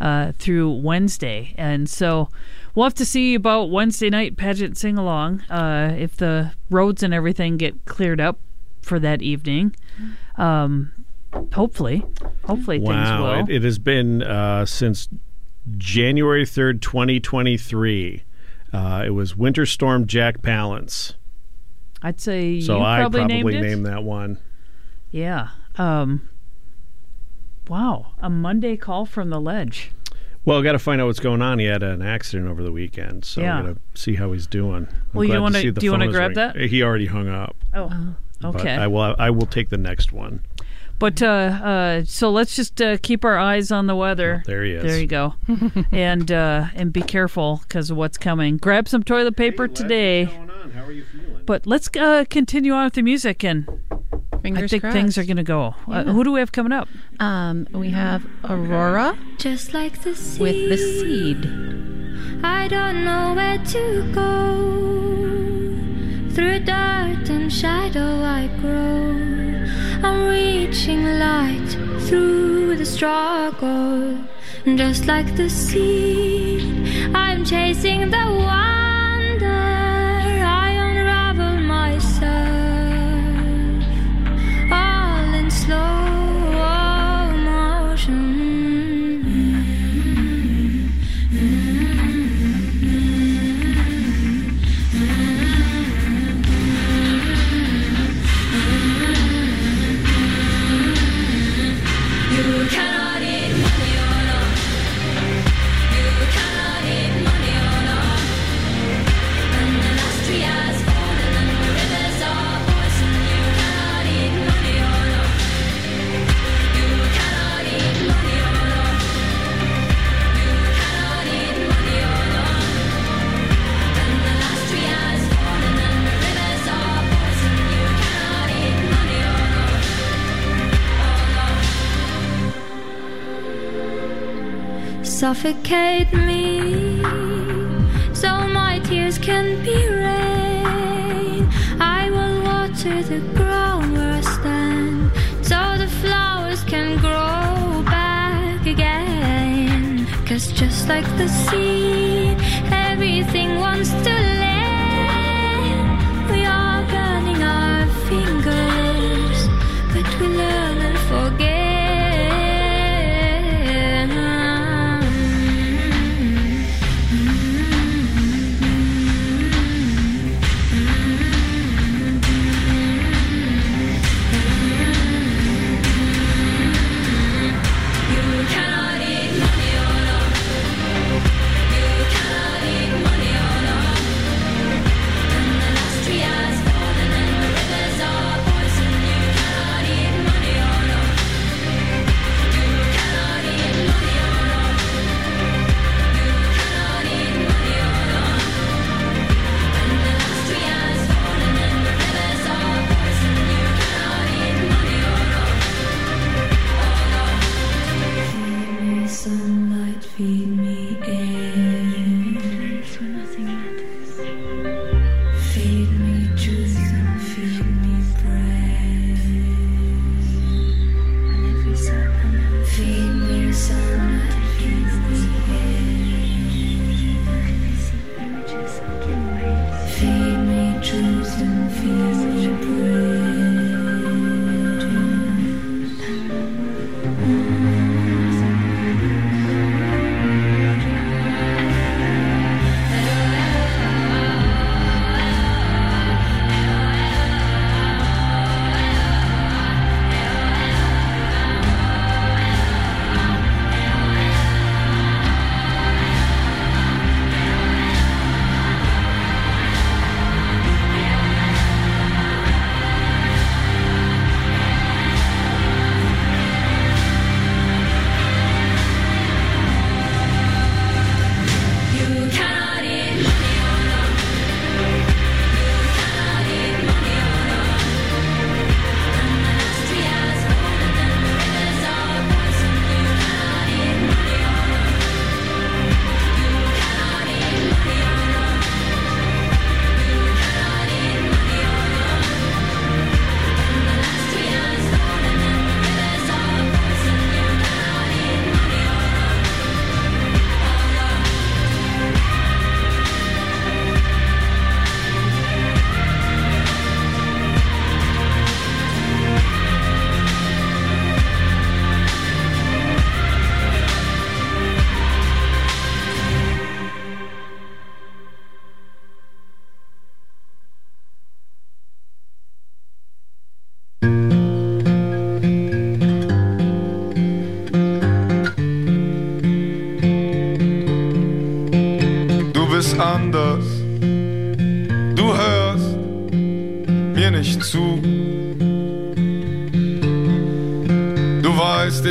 uh, through Wednesday. And so we'll have to see about Wednesday night pageant sing along uh, if the roads and everything get cleared up for that evening. Um, hopefully, hopefully things Wow, will. it, it has been uh, since January third, twenty twenty three. Uh, it was Winter Storm Jack Palance. I'd say So you I probably, probably named it. named that one. Yeah. Um. Wow, a Monday call from the ledge. Well, got to find out what's going on. He had an accident over the weekend, so Yeah. got to see how he's doing. I'm Well, you wanna- do you wanna grab ringing. that? He already hung up. Oh, but okay. I will. I will take the next one. But uh, uh, so let's just uh, keep our eyes on the weather. Oh, there he is. There you go, <laughs> and uh, and be careful because of what's coming. Grab some toilet paper today. How are you feeling? But let's uh, continue on with the music, and Fingers I think crossed. things are going to go. Uh, who do we have coming up? Um, we have Aurora Just like the sea. with the seed. I don't know where to go. Through dirt and shadow I grow. I'm reaching light through the struggle. Just like the sea, I'm chasing the wonder. Suffocate me so my tears can be rain. I will water the ground where I stand so the flowers can grow back again. Cause just like the sea,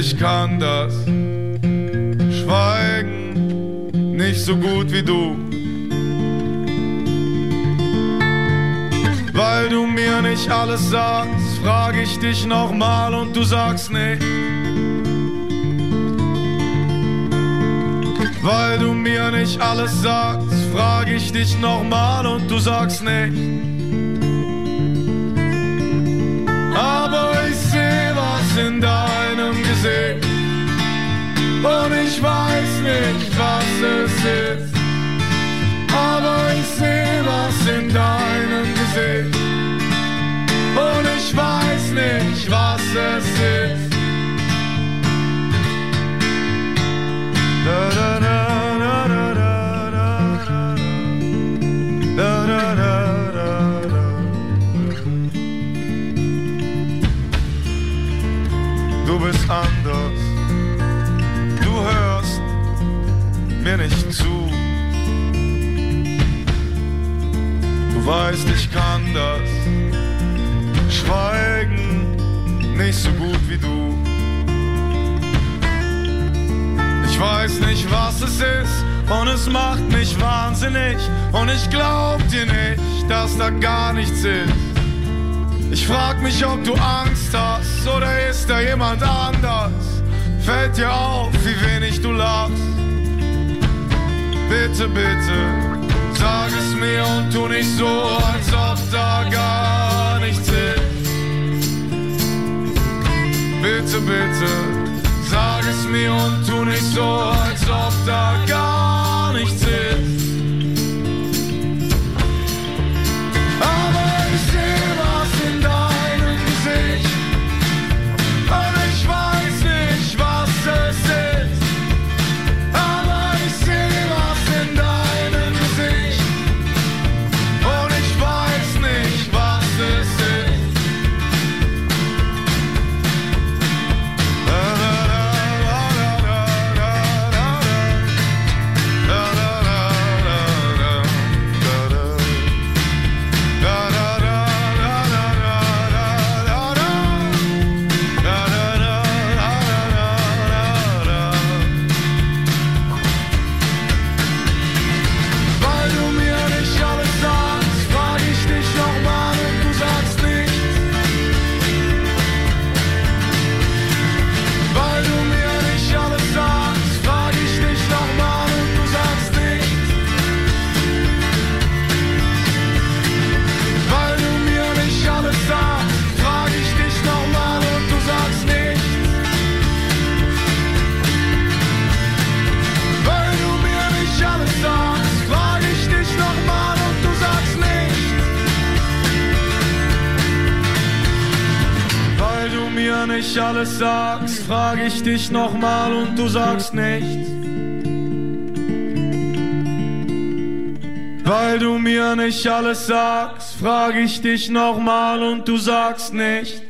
ich kann das Schweigen nicht so gut wie du. Weil du mir nicht alles sagst, frag ich dich nochmal und du sagst nicht. Weil du mir nicht alles sagst, frag ich dich nochmal und du sagst nicht. Ist. Aber ich seh was in deinem Gesicht und ich weiß nicht, was es ist. Du weißt, ich kann das Schweigen nicht so gut wie du. Ich weiß nicht, was es ist und es macht mich wahnsinnig und ich glaub dir nicht, dass da gar nichts ist. Ich frag mich, ob du Angst hast oder ist da jemand anders? Fällt dir auf, wie wenig du lachst? Bitte, bitte, sag es mir und tu nicht so, als ob da gar nichts ist. Bitte, bitte, sag es mir und tu nicht so, als ob da gar nichts ist. Alles sagst, frag ich dich nochmal und du sagst nichts. Weil du mir nicht alles sagst, frag ich dich nochmal und du sagst nichts.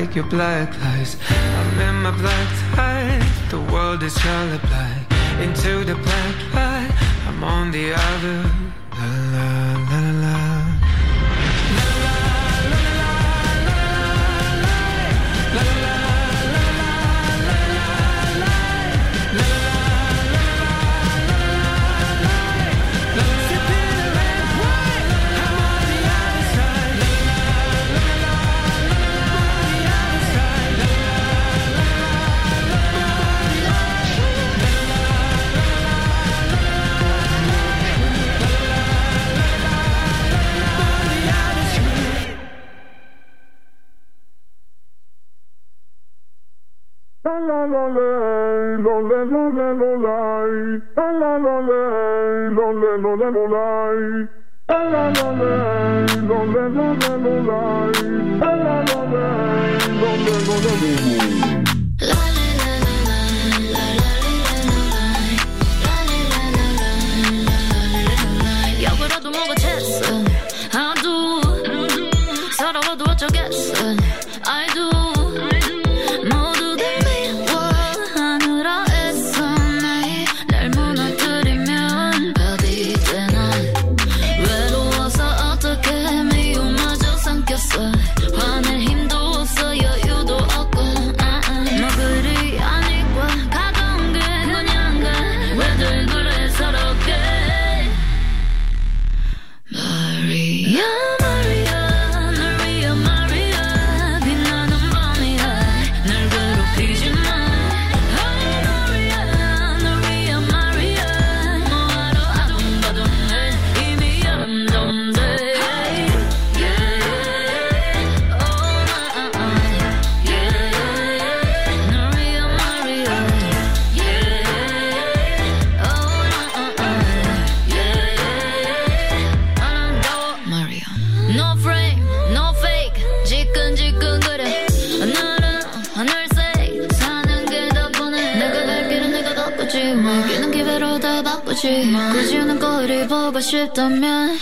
Like your black lies. trip to man.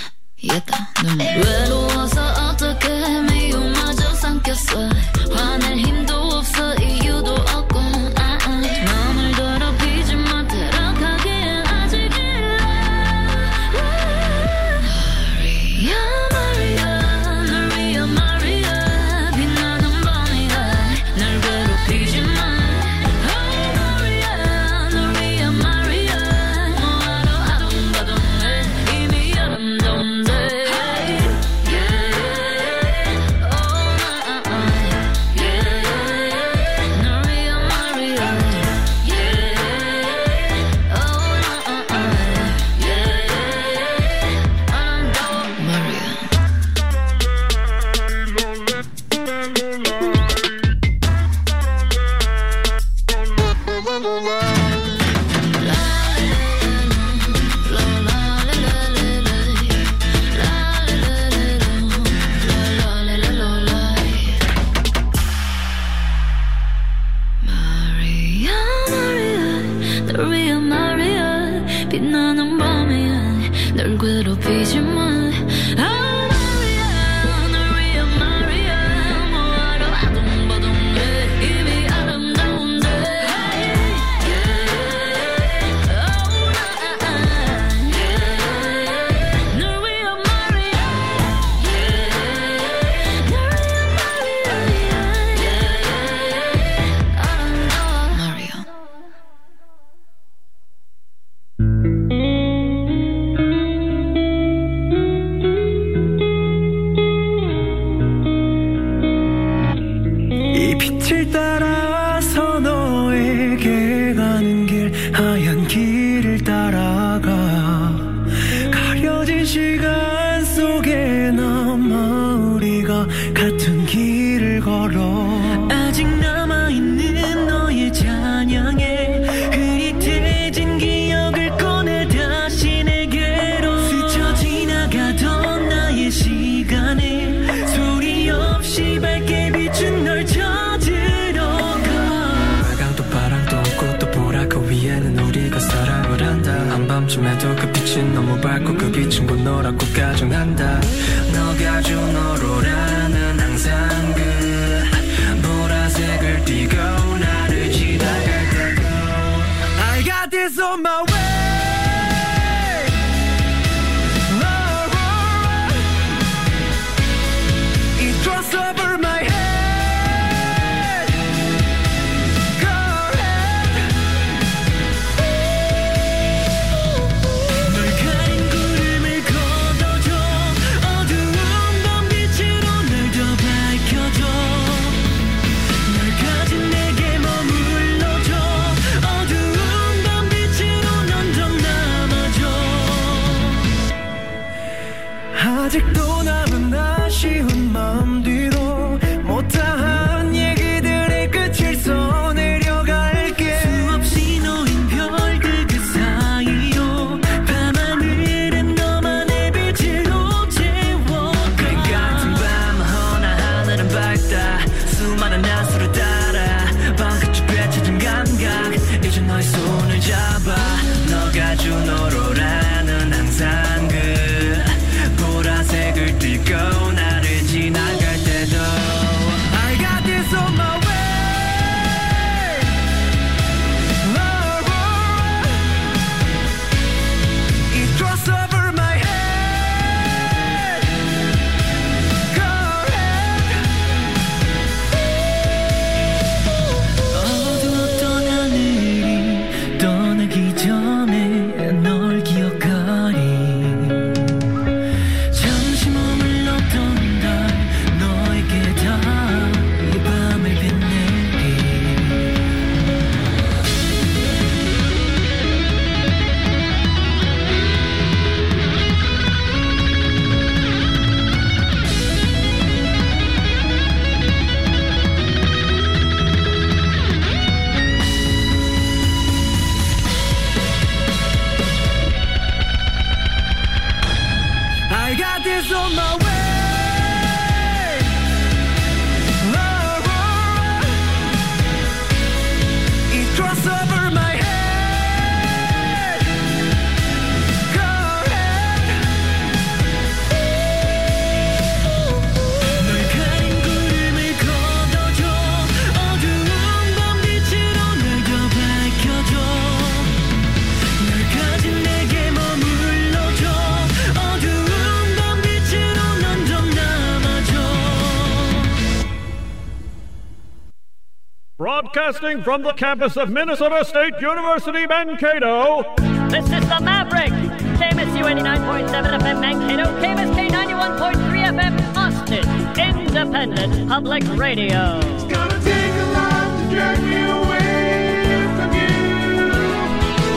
Broadcasting from the campus of Minnesota State University, Mankato. This is the Maverick. KMSU 89.7 FM, Mankato. KMSK 91.3 FM, Austin. Independent Public Radio. It's gonna take a lot to drag me away from you.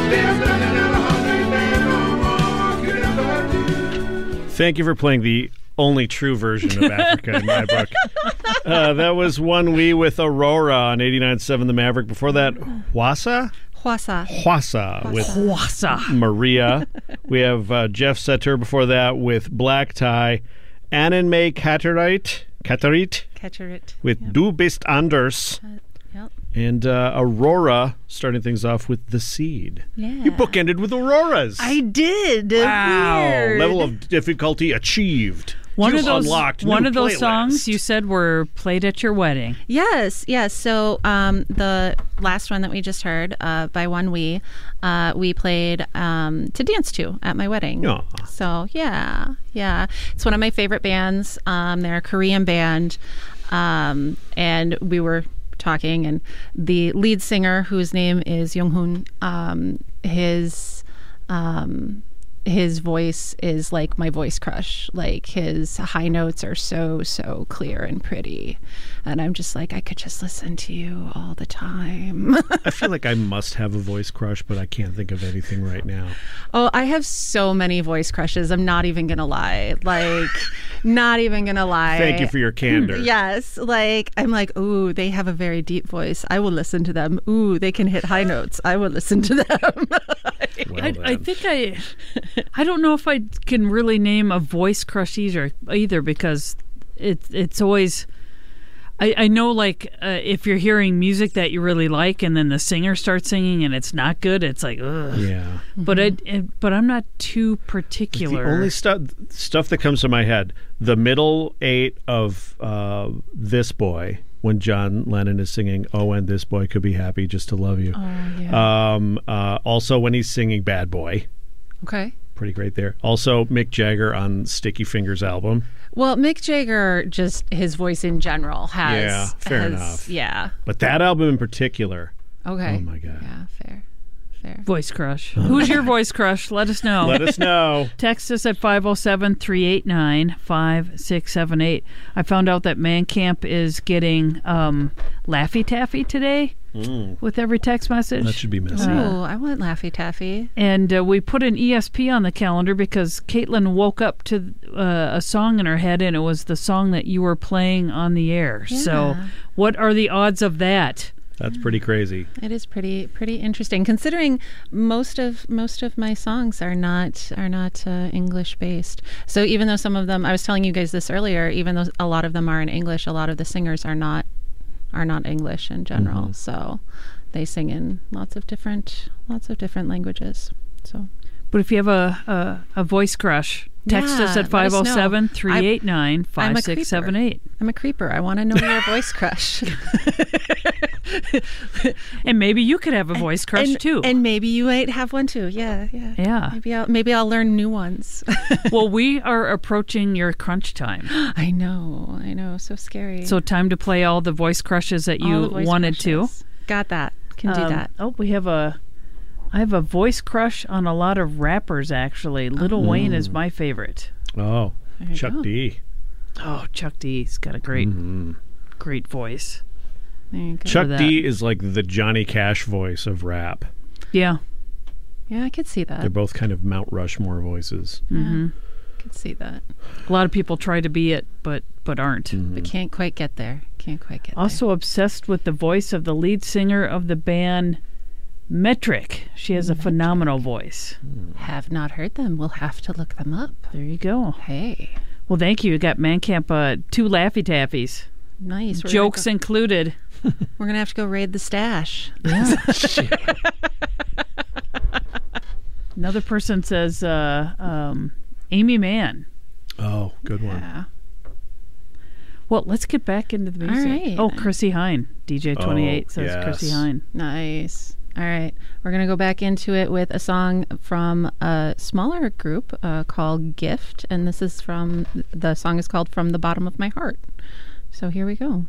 There's nothing a hundred men more could ever do. Thank you for playing the only true version of Africa in my book. <laughs> Uh, that was One We with Aurora on 89.7 The Maverick. Before that, Hwasa? Hwasa. Hwasa with Hwasa. Maria. we have uh, Jeff Satur before that with Black Tie. AnnenMayKantereit. Katerit. Katerit. With yep. Du Bist Anders. Uh. And uh, Aurora starting things off with The Seed. Yeah. Your book ended with Auroras. I did. Wow. Weird. Level of difficulty achieved one of those one of those songs you said were played at your wedding. Yes, yes. So um, the last one that we just heard uh, by One We, uh, we played um, to dance to at my wedding. Aww. So yeah, yeah. It's one of my favorite bands. Um, they're a Korean band, um, and we were talking, and the lead singer, whose name is Young Hoon, um, his um, his voice is like my voice crush. Like his high notes are so so clear and pretty, and I'm just like I could just listen to you all the time. <laughs> I feel like I must have a voice crush, but I can't think of anything right now. oh, I have so many voice crushes. I'm not even gonna lie. Like, not even gonna lie. Thank you for your <laughs> candor. Yes, like I'm like, ooh, they have a very deep voice. I will listen to them. Ooh, they can hit high notes. I will listen to them. <laughs> I, I think I, <laughs> I don't know if I can really name a voice crush either, either because it's it's always. I, I know, like, uh, if you're hearing music that you really like, and then the singer starts singing and it's not good, it's like, ugh. Yeah. But I, it, but I'm not too particular. The only stuff stuff that comes to my head, the middle eight of uh, this boy when John Lennon is singing "Oh, and this boy could be happy just to love you." Oh, yeah. Um, uh, also, when he's singing "Bad Boy," okay. pretty great there. Also, Mick Jagger on Sticky Fingers album. Well, Mick Jagger, just his voice in general has. Yeah, fair has- enough. Yeah. But that album in particular, Okay. Oh my god. Yeah, fair. Fair. Voice crush. Who's your voice crush? Let us know. Let us know. <laughs> Text us at 507 389 5678. I found out that Man Camp is getting um, Laffy Taffy today Mm. with every text message. That should be missing. Oh, I want Laffy Taffy. And uh, we put an ESP on the calendar because Caitlin woke up to uh, a song in her head, and it was the song that you were playing on the air. So, what are the odds of that? That's pretty crazy. It is pretty pretty interesting considering most of most of my songs are not are not uh, English based. So even though some of them I was telling you guys this earlier, even though a lot of them are in English, a lot of the singers are not are not English in general. Mhm. So they sing in lots of different lots of different languages. So But if you have a, a, a voice crush, text us Yeah, at us know. 507 389 I'm a creeper. 5678. I'm a creeper. I want to know your voice crush. And maybe you could have a voice crush and, too. And maybe you might have one too. Yeah, yeah. Yeah. Maybe I'll maybe I'll learn new ones. <laughs> well, we are approaching your crunch time. <gasps> I know. I know. So scary. So, time to play all the voice crushes that you wanted crushes. Got that. Can to. do Um, that. Oh, we have a. I have a voice crush on a lot of rappers. Actually, Lil Wayne is Mm. my favorite. Oh, Chuck go. D. Oh, Chuck D's got a great, great voice. There you go. Chuck. D is like the Johnny Cash voice of rap. Yeah. Yeah, I could see that. They're both kind of Mount Rushmore voices. hmm could see that. A lot of people try to be it, but but aren't. But can't quite get there. Can't quite get Also obsessed with the voice of the lead singer of the band Metric. She has a phenomenal voice. Have not heard them. We'll have to look them up. There you go. Hey. Well, thank you. You got Man Camp uh, two Laffy Taffies. Nice. We're Jokes gonna included. go- <laughs> we're gonna have to go raid the stash. <laughs> <laughs> Another person says uh, um, Amy Mann. Oh, good one. Yeah. Well, let's get back into the music. right. Oh, Chrissie Hynde. DJ 28 Oh, says Chrissie yes. Hynde. Nice. All right. We're going to go back into it with a song from a smaller group uh, called Gift. And this is from, the song is called From the Bottom of My Heart. So here we go.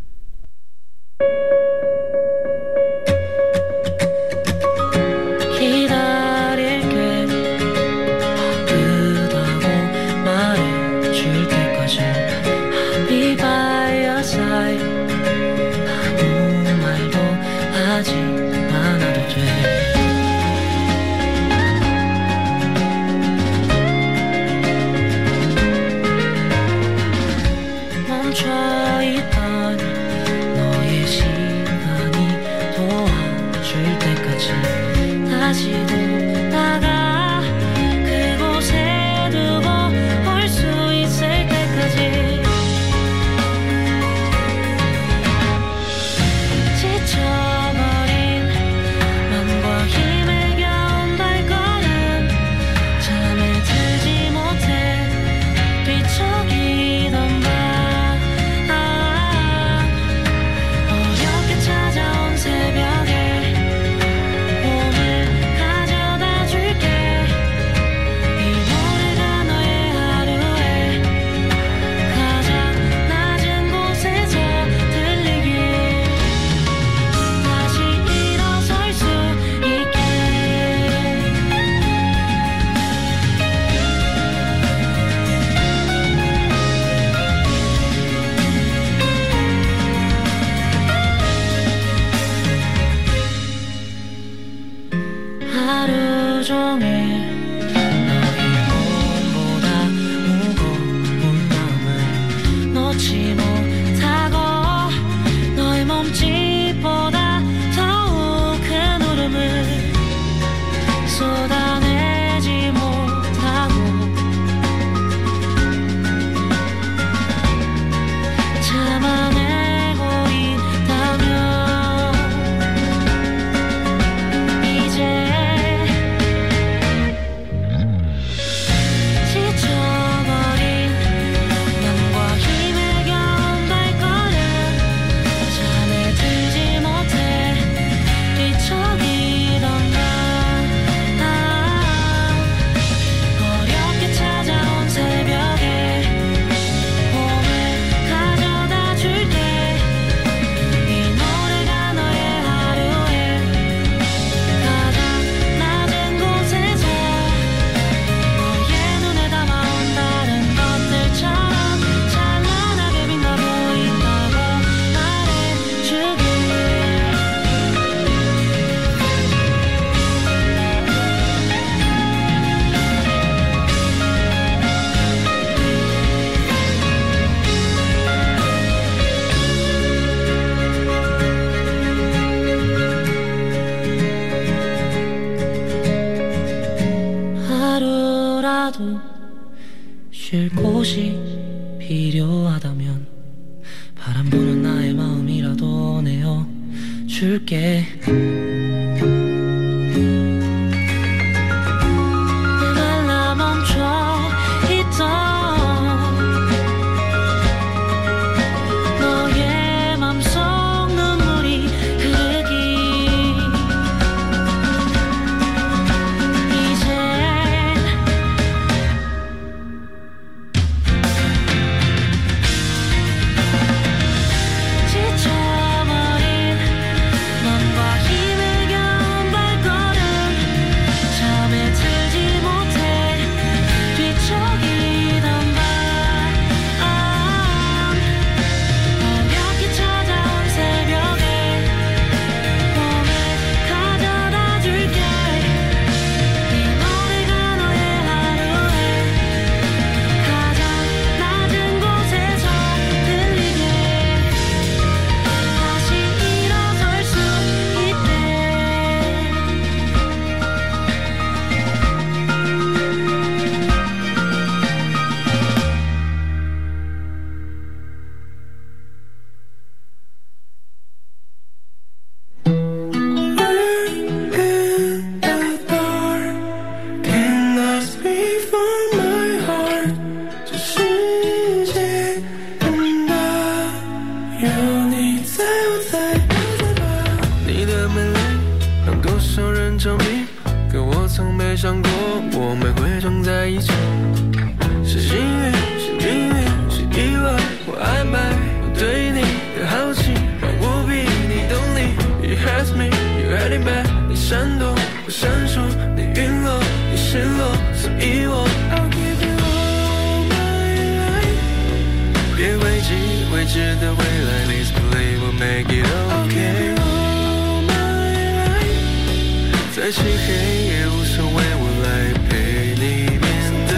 谁也无所谓，我来陪你面对。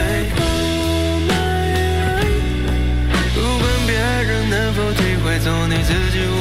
不管别人能否体会，做你自己。我。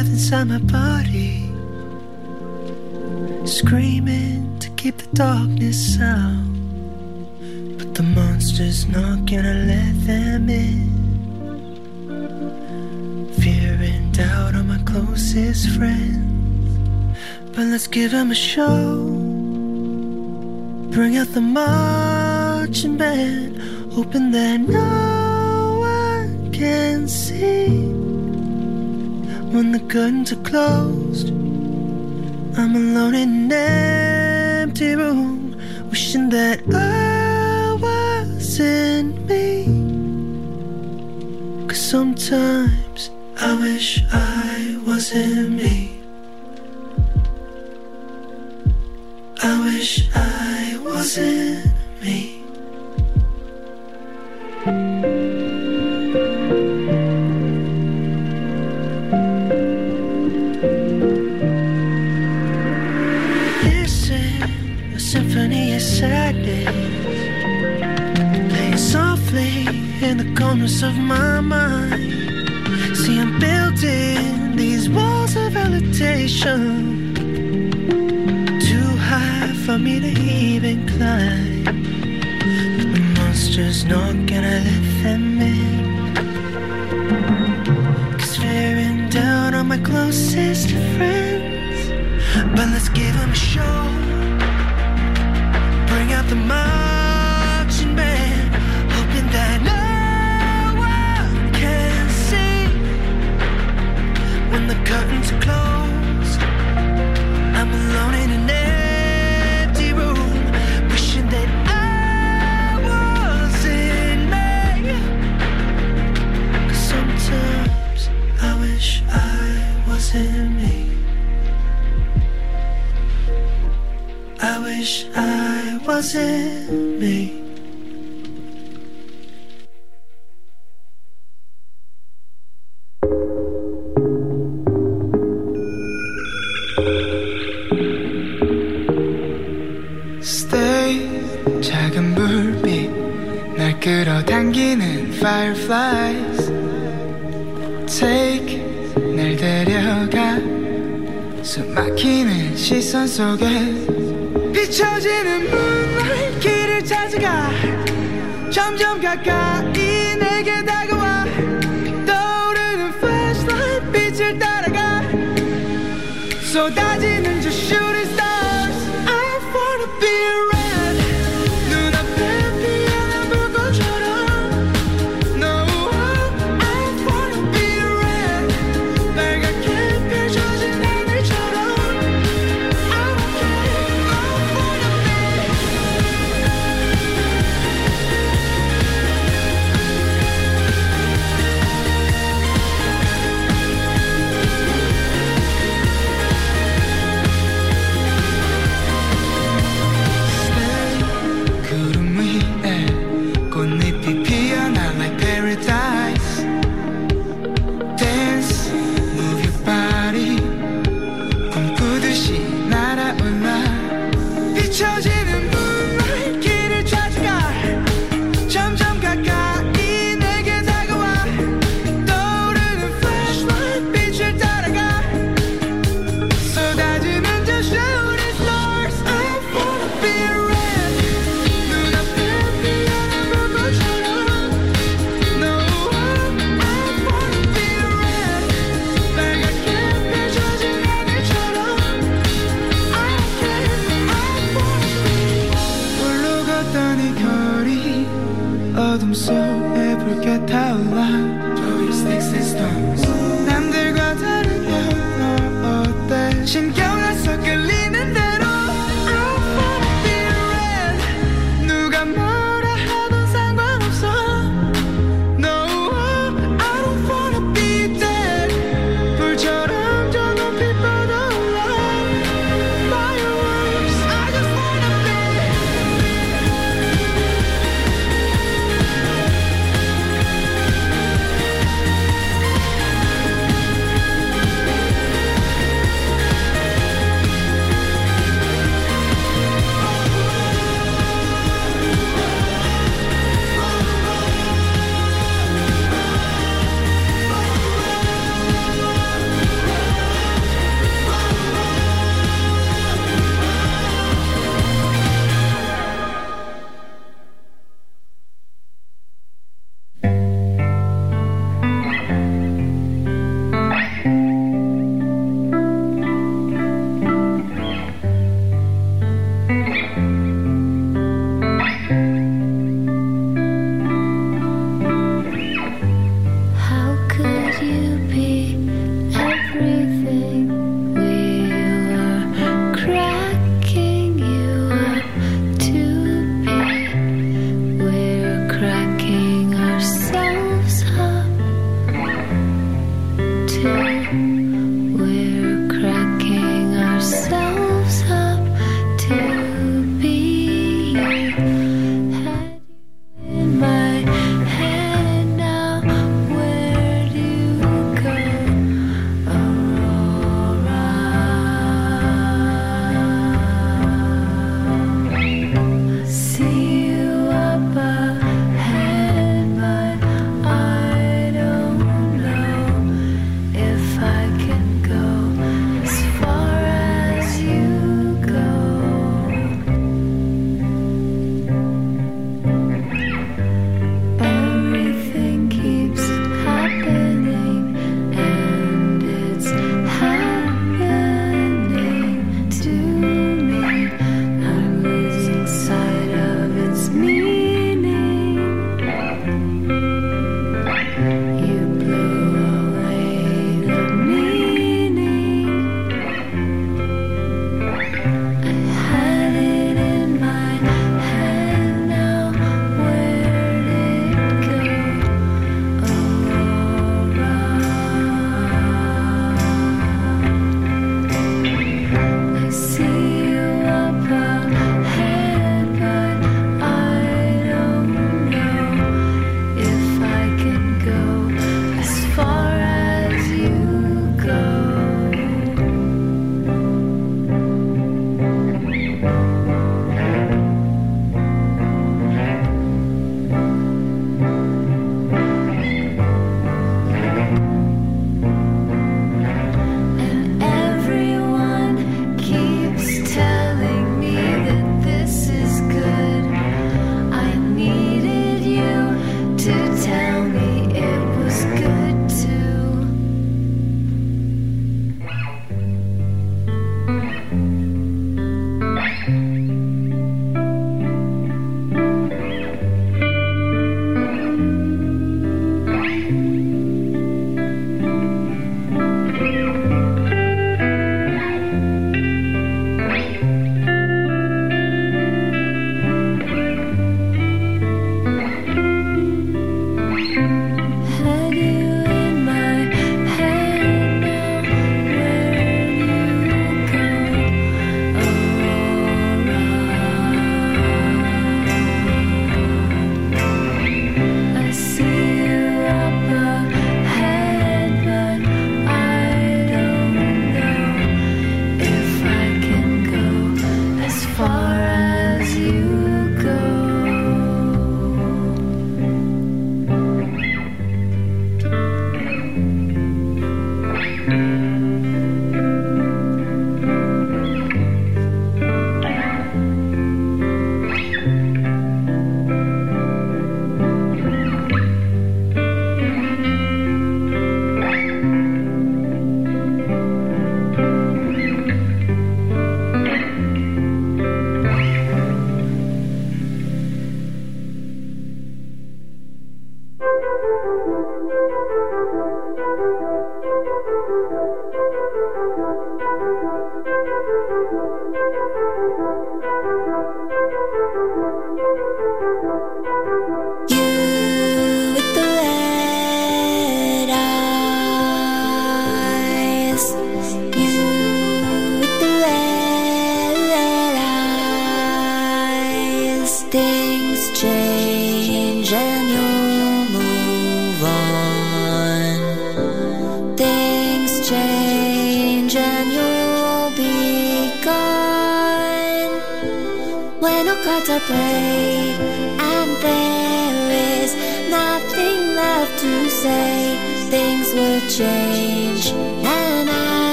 Breath inside my body. Screaming to keep the darkness out. But the monster's not gonna let them in. Fear and doubt are my closest friends. But let's give them a show. Bring out the marching band, hoping that no one can see. When the curtains are closed, I'm alone in an empty room, wishing that I wasn't me. Cause sometimes I wish I wasn't me. I wish I wasn't of my mind. See, I'm building these walls of validation too high for me to even climb. But the monster's not gonna let them in. Cause fear and doubt are my closest friends. But let's give them a show. Bring out the marching I'm alone in an empty room, wishing that I. 'Cause sometimes I wish I wasn't me. I wish I wasn't me. 속에 비춰지는 moonlight 길을 찾아가 점점 가까이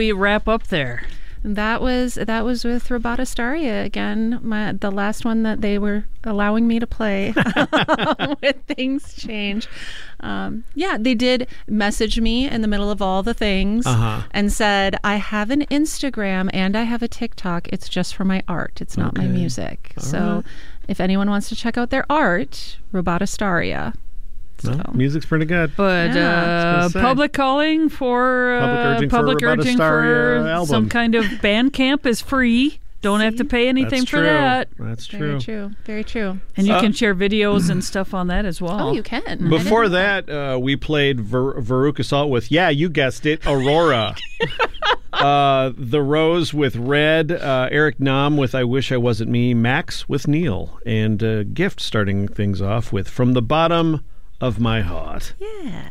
we wrap up there? That was that was with Robata Staria again. My the last one that they were allowing me to play <laughs> <laughs> with things change. Um, yeah, they did message me in the middle of all the things Uh-huh. and said, "I have an Instagram and I have a TikTok. It's just for my art. It's not my music. All so, right. if anyone wants to check out their art, Robata Staria. Well, music's pretty good. But Yeah. uh, I was gonna say. public calling for uh, Public urging for public Roberta urging for some kind of <laughs> Bandcamp is free. Don't have to pay anything That's for true. that. That's true. Very true. true. Very true. And you Uh, can share videos and stuff on that as well. Oh, you can. Before that, uh, we played Ver- Veruca Salt with, yeah, you guessed it, Aurora. <laughs> uh, the Rose with Red, uh, Eric Nam with I Wish I Wasn't Me, Max with Neil, and uh, Gift starting things off with From the Bottom of My Heart. Yeah.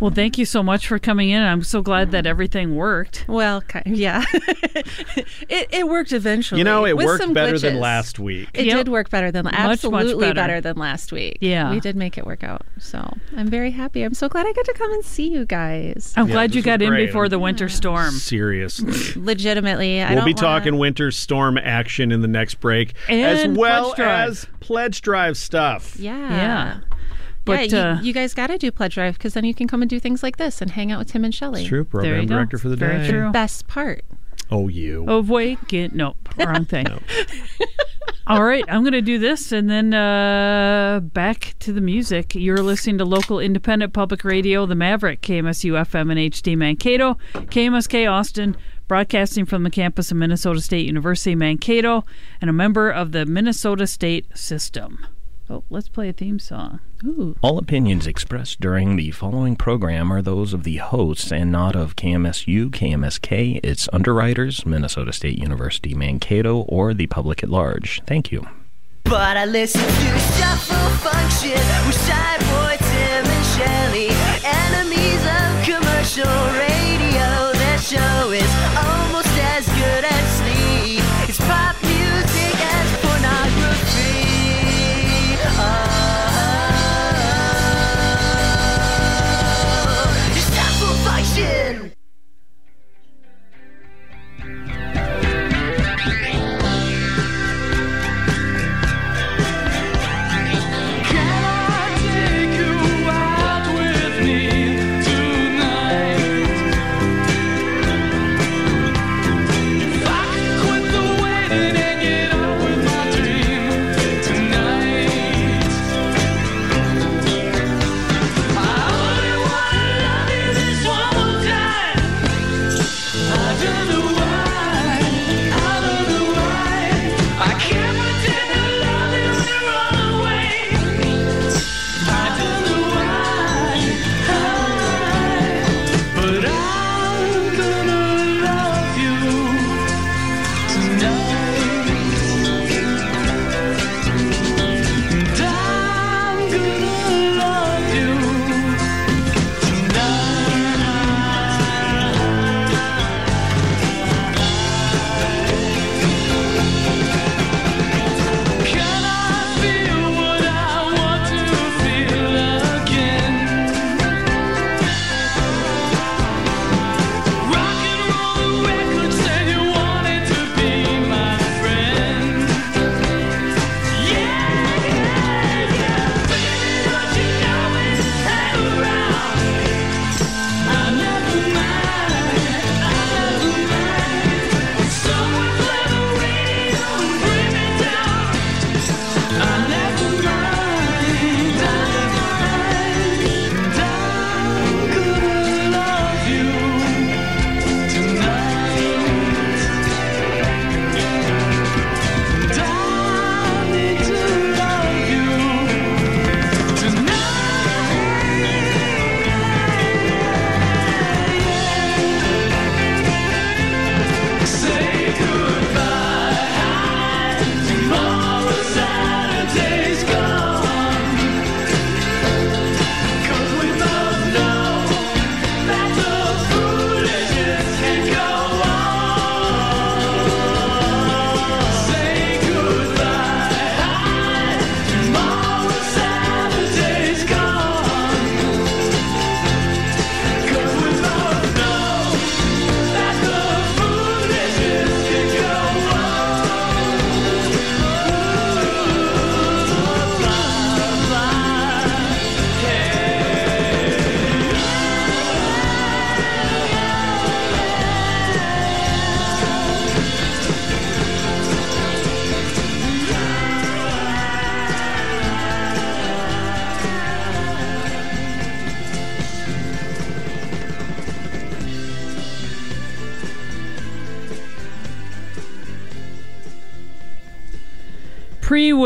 Well, thank you so much for coming in. I'm so glad that everything worked. Well, kind yeah, <laughs> it, it worked eventually. You know, it with worked some better than last week. It Yep. did work better than Much, much absolutely better. than last week. Yeah. we did make it work out. So I'm very happy. I'm so glad I got to come and see you guys. I'm Yeah, glad you got in before the winter storm. Seriously. <laughs> Legitimately, I we'll don't be wanna- talking winter storm action in the next break, as well pledge as pledge drive stuff. Yeah. Yeah. But, yeah, uh, you, you guys got to do pledge drive because then you can come and do things like this and hang out with Tim and Shelly. It's true. Program you go. director for the Very day. true. Best part. Oh, you. Of waking. Nope. Wrong thing. <laughs> All right. I'm going to do this and then uh, back to the music. You're listening to local independent public radio, The Maverick, KMSU FM and HD Mankato, KMSK Austin, broadcasting from the campus of Minnesota State University, Mankato, and a member of the Minnesota State System. Oh, let's play a theme song. Ooh. All opinions expressed during the following program are those of the hosts and not of KMSU, KMSK, its underwriters, Minnesota State University Mankato, or the public at large. Thank you. But I listen to Shuffle Function with Sideboy, Tim, and Shelly. Enemies of commercial radio. Their show is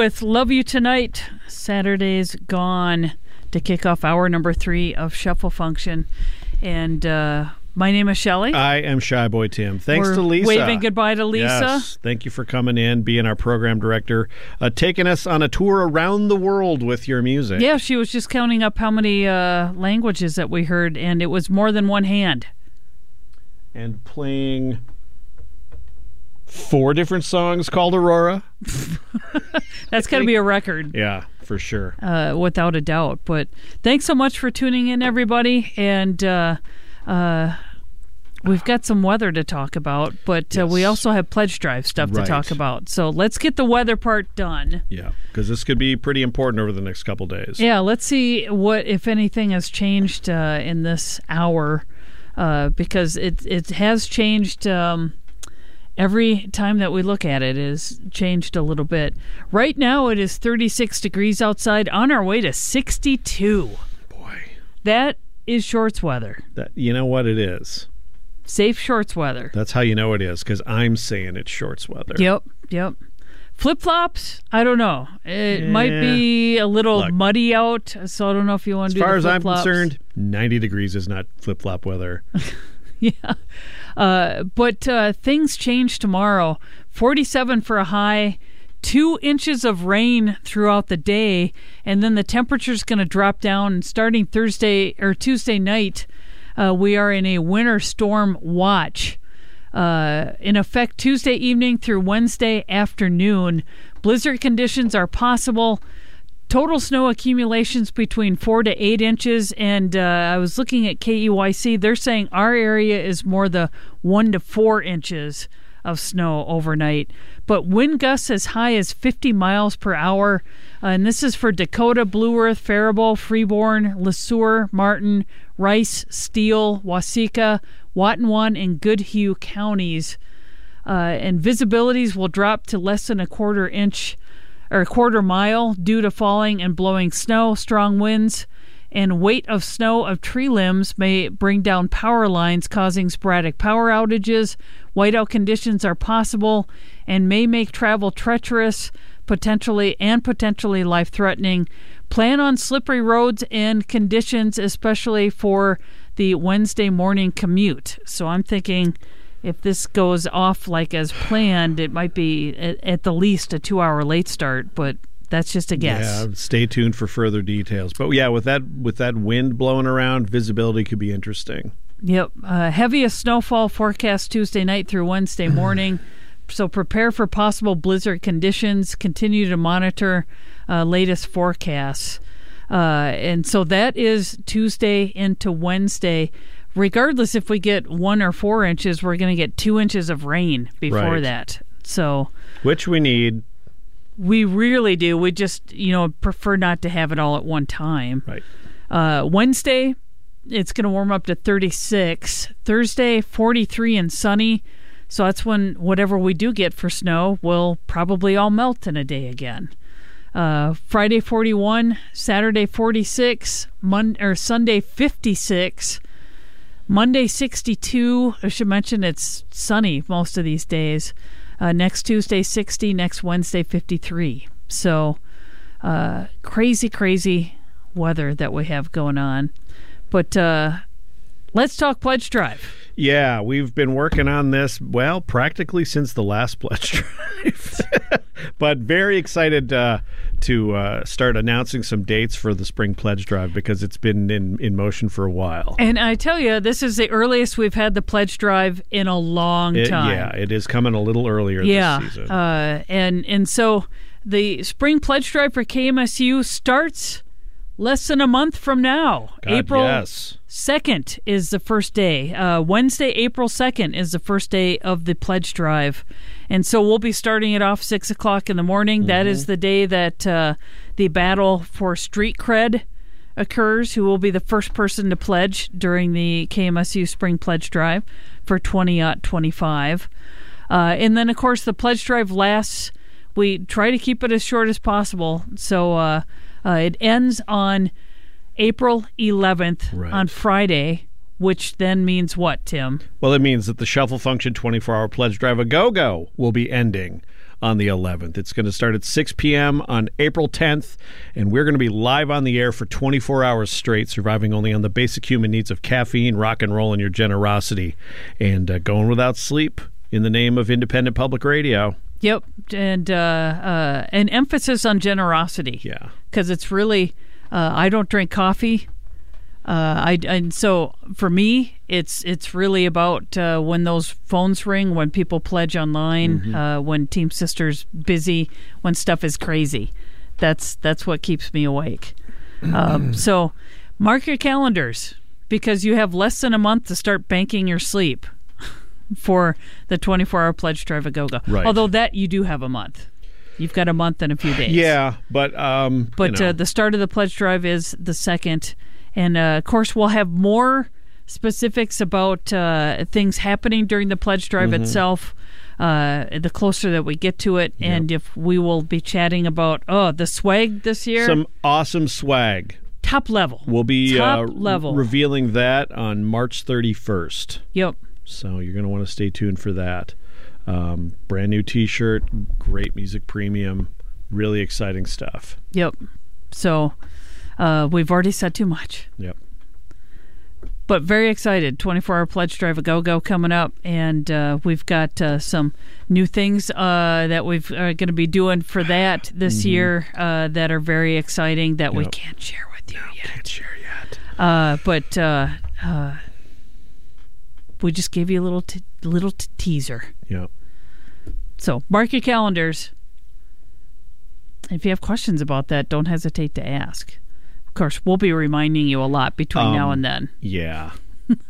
with Love You Tonight. Saturday's gone to kick off hour number three of Shuffle Function. And uh, My name is Shelley. I am Shy Boy Tim. Thanks We're to Lisa. waving goodbye to Lisa. Yes. Thank you for coming in, being our program director, uh, taking us on a tour around the world with your music. Yeah, she was just counting up how many uh, languages that we heard, and it was more than one hand. And playing four different songs called Aurora. <laughs> That's got to be a record. Yeah, for sure. uh, without a doubt. But thanks so much for tuning in, everybody. And uh, uh, we've got some weather to talk about, but uh, we also have pledge drive stuff Right. to talk about. So let's get the weather part done. Yeah, because this could be pretty important over the next couple days. Yeah, let's see what, if anything, has changed uh, in this hour, uh, because it it has changed. Um, every time that we look at it is changed a little bit. Right now, it is 36 degrees outside. On our way to 62. Boy, that is shorts weather. That you know what it is. Safe shorts weather. That's how you know it is because I'm saying it's shorts weather. Yep, yep. Flip flops. I don't know. It might be a little Look. muddy out, so I don't know if you want As to do far as I'm concerned, 90 degrees is not flip flop weather. <laughs> yeah. Uh, but uh, things change tomorrow. 47 for a high, two inches of rain throughout the day, and then the temperature's going to drop down. Starting Thursday or Tuesday night, uh, we are in a winter storm watch. Uh, in effect Tuesday evening through Wednesday afternoon. Blizzard conditions are possible. Total snow accumulations between four to eight inches, and uh, I was looking at KEYC. They're saying our area is more the one to four inches of snow overnight. But wind gusts as high as 50 miles per hour, uh, and this is for Dakota, Blue Earth, Faribault, Freeborn, LeSueur, Martin, Rice, Steele, Waseca, Watonwan, and Goodhue counties uh, and visibilities will drop to less than a quarter inch or a quarter mile due to falling and blowing snow, strong winds, and weight of snow of tree limbs may bring down power lines, causing sporadic power outages. Whiteout conditions are possible and may make travel treacherous, potentially and potentially life threatening. Plan on slippery roads and conditions, especially for the Wednesday morning commute. So I'm thinking if this goes off like as planned, it might be at, at the least a two hour late start, but that's just a guess. Yeah, stay tuned for further details. But yeah, with that with that wind blowing around, visibility could be interesting. Yep. Uh, heaviest snowfall forecast Tuesday night through Wednesday <sighs> morning. so prepare for possible blizzard conditions. Continue to monitor uh, latest forecasts. Uh, and so that is Tuesday into Wednesday. Regardless if we get one or four inches, we're going to get two inches of rain before Right. that. So Which we need. we really do. We just, you know, prefer not to have it all at one time. Right. Uh, Wednesday, it's going to warm up to 36. Thursday, 43 and sunny. So that's when whatever we do get for snow will probably all melt in a day again. Uh, Friday 41, Saturday 46, Mon- or Sunday 56, Monday 62. I should mention it's sunny most of these days. Uh, next Tuesday 60, next Wednesday 53. So uh, crazy, crazy weather that we have going on. But uh, let's talk pledge drive. Yeah, we've been working on this, well, practically since the last pledge drive. <laughs> but very excited uh, to uh, start announcing some dates for the spring pledge drive because it's been in, in motion for a while. And I tell you, this is the earliest we've had the pledge drive in a long It- time. yeah, it is coming a little earlier yeah. this season. Uh, and and so the spring pledge drive for KMSU starts less than a month from now. God, April yes. 2nd is the first day. Uh, Wednesday, April 2nd is the first day of the pledge drive. And so we'll be starting it off 6 o'clock in the morning. That is the day that uh, the battle for street cred occurs, who will be the first person to pledge during the KMSU Spring Pledge Drive for 20 uh, 25. Uh, and then, of course, the pledge drive lasts. We try to keep it as short as possible. So uh, it ends on April 11th on Friday, which then means what, Tim? Well, it means that the shuffle function 24 hour pledge drive a go go will be ending on the 11th. It's going to start at 6 p.m. on April 10th, and we're going to be live on the air for 24 hours straight, surviving only on the basic human needs of caffeine, rock and roll, and your generosity, and uh, going without sleep in the name of independent public radio. Yep, and uh, uh, an emphasis on generosity. Yeah, because it's really uh, I don't drink coffee. Uh, I and so for me, it's it's really about uh, when those phones ring, when people pledge online, Mm-hmm. uh, when Team Sisters busy, when stuff is crazy. That's that's what keeps me awake. Um, <clears throat> so mark your calendars because you have less than a month to start banking your sleep for the 24 hour pledge drive a go go. Right. Although that you do have a month. You've got a month and a few days. Yeah, but um, But you know, uh, the start of the pledge drive is the second, and uh, of course we'll have more specifics about uh, things happening during the pledge drive Mhm. itself. Uh, the closer that we get to it, and if we will be chatting about oh the swag this year, some awesome swag. top level. We'll be Top uh, level. revealing that on March 31st. Yep. So you're going to want to stay tuned for that. Um, brand new T-shirt, great music premium, really exciting stuff. Yep. So uh, we've already said too much. Yep. but very excited 24 hour pledge drive a go go coming up and uh, we've got uh, some new things uh, that we've are going to be doing for that this Mhm. year uh, that are very exciting that we can't share with you yet can't share yet uh, but uh, uh, we just gave you a little t- little t- teaser Yep. so mark your calendars if you have questions about that don't hesitate to ask of course we'll be reminding you a lot between now Um, and then Yeah.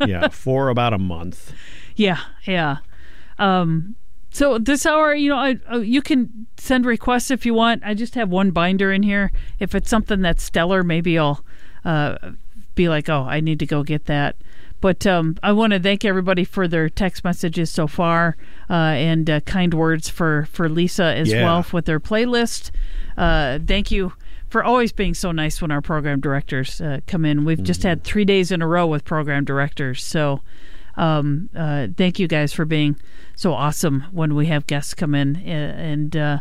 Yeah, <laughs> for about a month. Yeah, yeah. Um, so this hour, you know, I, uh, you can send requests if you want. I just have one binder in here. If it's something that's stellar, maybe I'll uh, be like, oh, I need to go get that. But um, I want to thank everybody for their text messages so far uh, and uh, kind words for, for Lisa as Yeah. well with their playlist. Uh, thank you for always being so nice when our program directors uh, come in. We've just had three days in a row with program directors. So um, uh, thank you guys for being so awesome when we have guests come in and uh,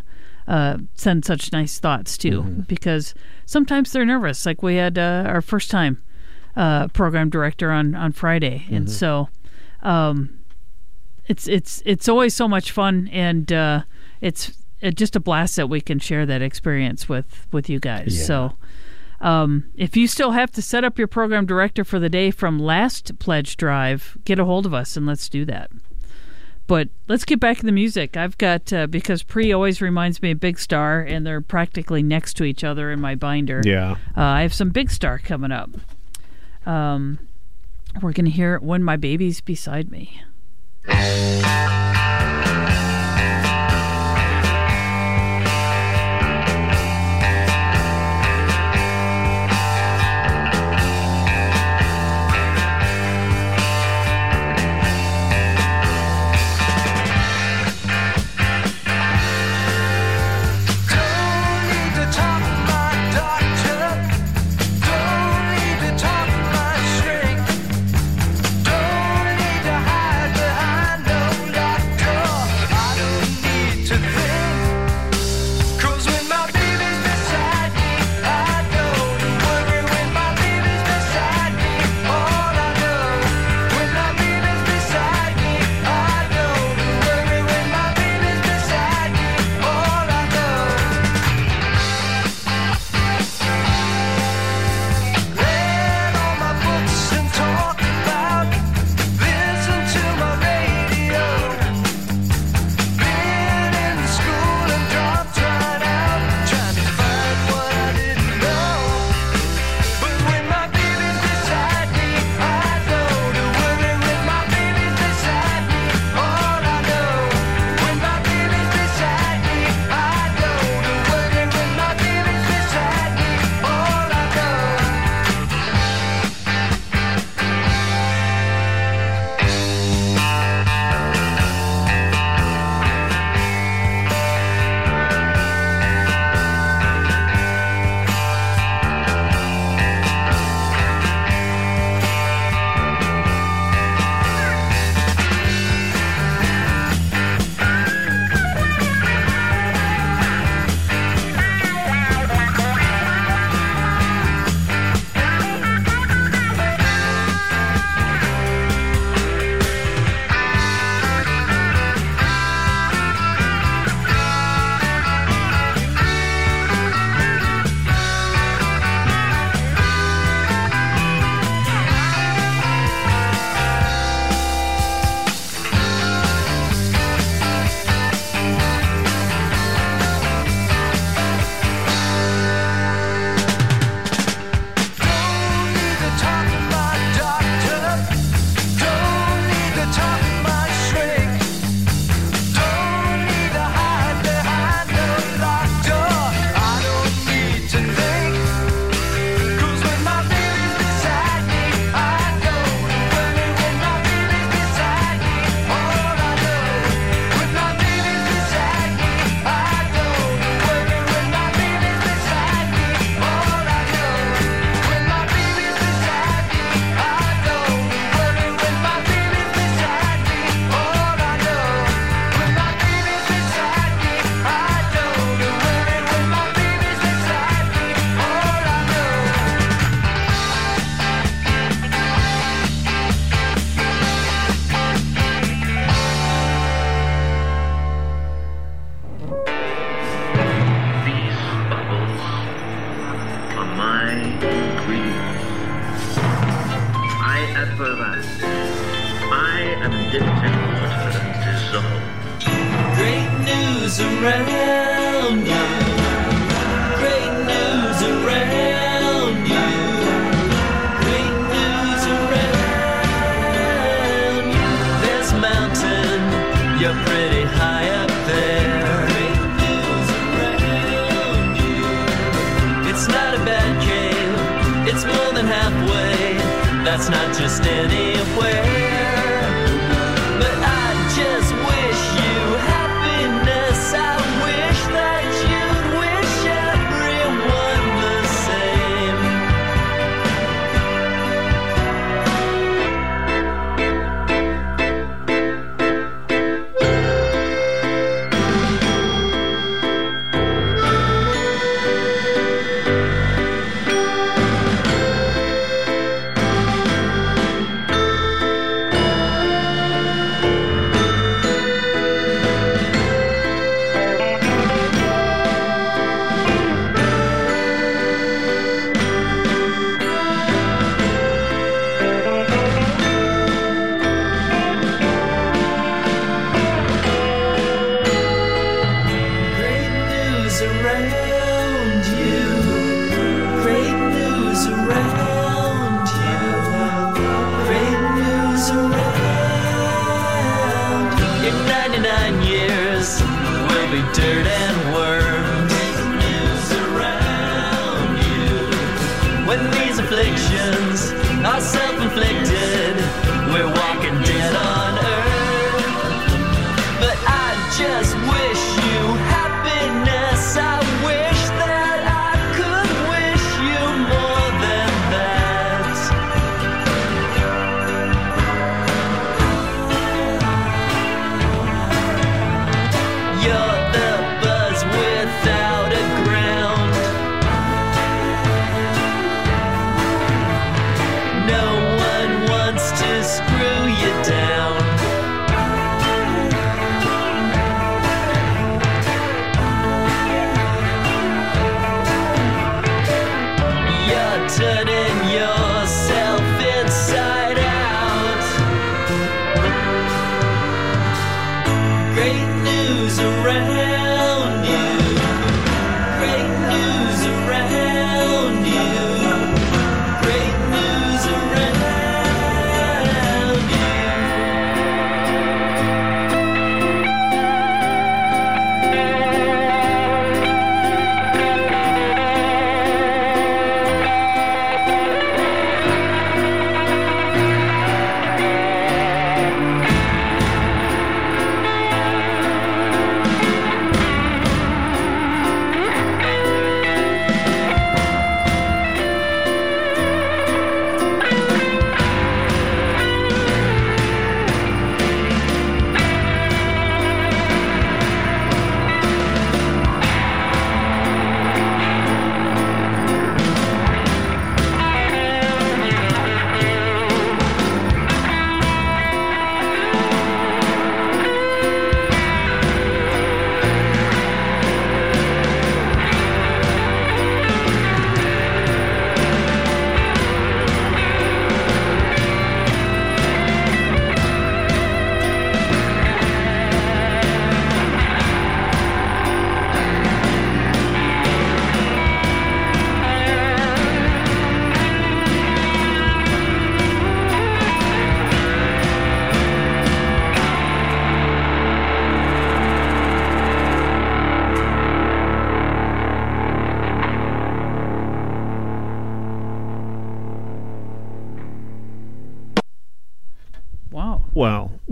uh, send such nice thoughts too. Because sometimes they're nervous. Like we had uh, our first time uh, program director on on Friday, and Mhm. so um, it's it's it's always so much fun, and uh, it's uh, just a blast that we can share that experience with with you guys. Yeah. So. Um, if you still have to set up your program director for the day from last pledge drive, get a hold of us and let's do that. But let's get back to the music. I've got uh, because Pre always reminds me of Big Star, and they're practically next to each other in my binder. Yeah. uh, I have some Big Star coming up. Um, we're gonna hear "When My Baby's Beside Me." That's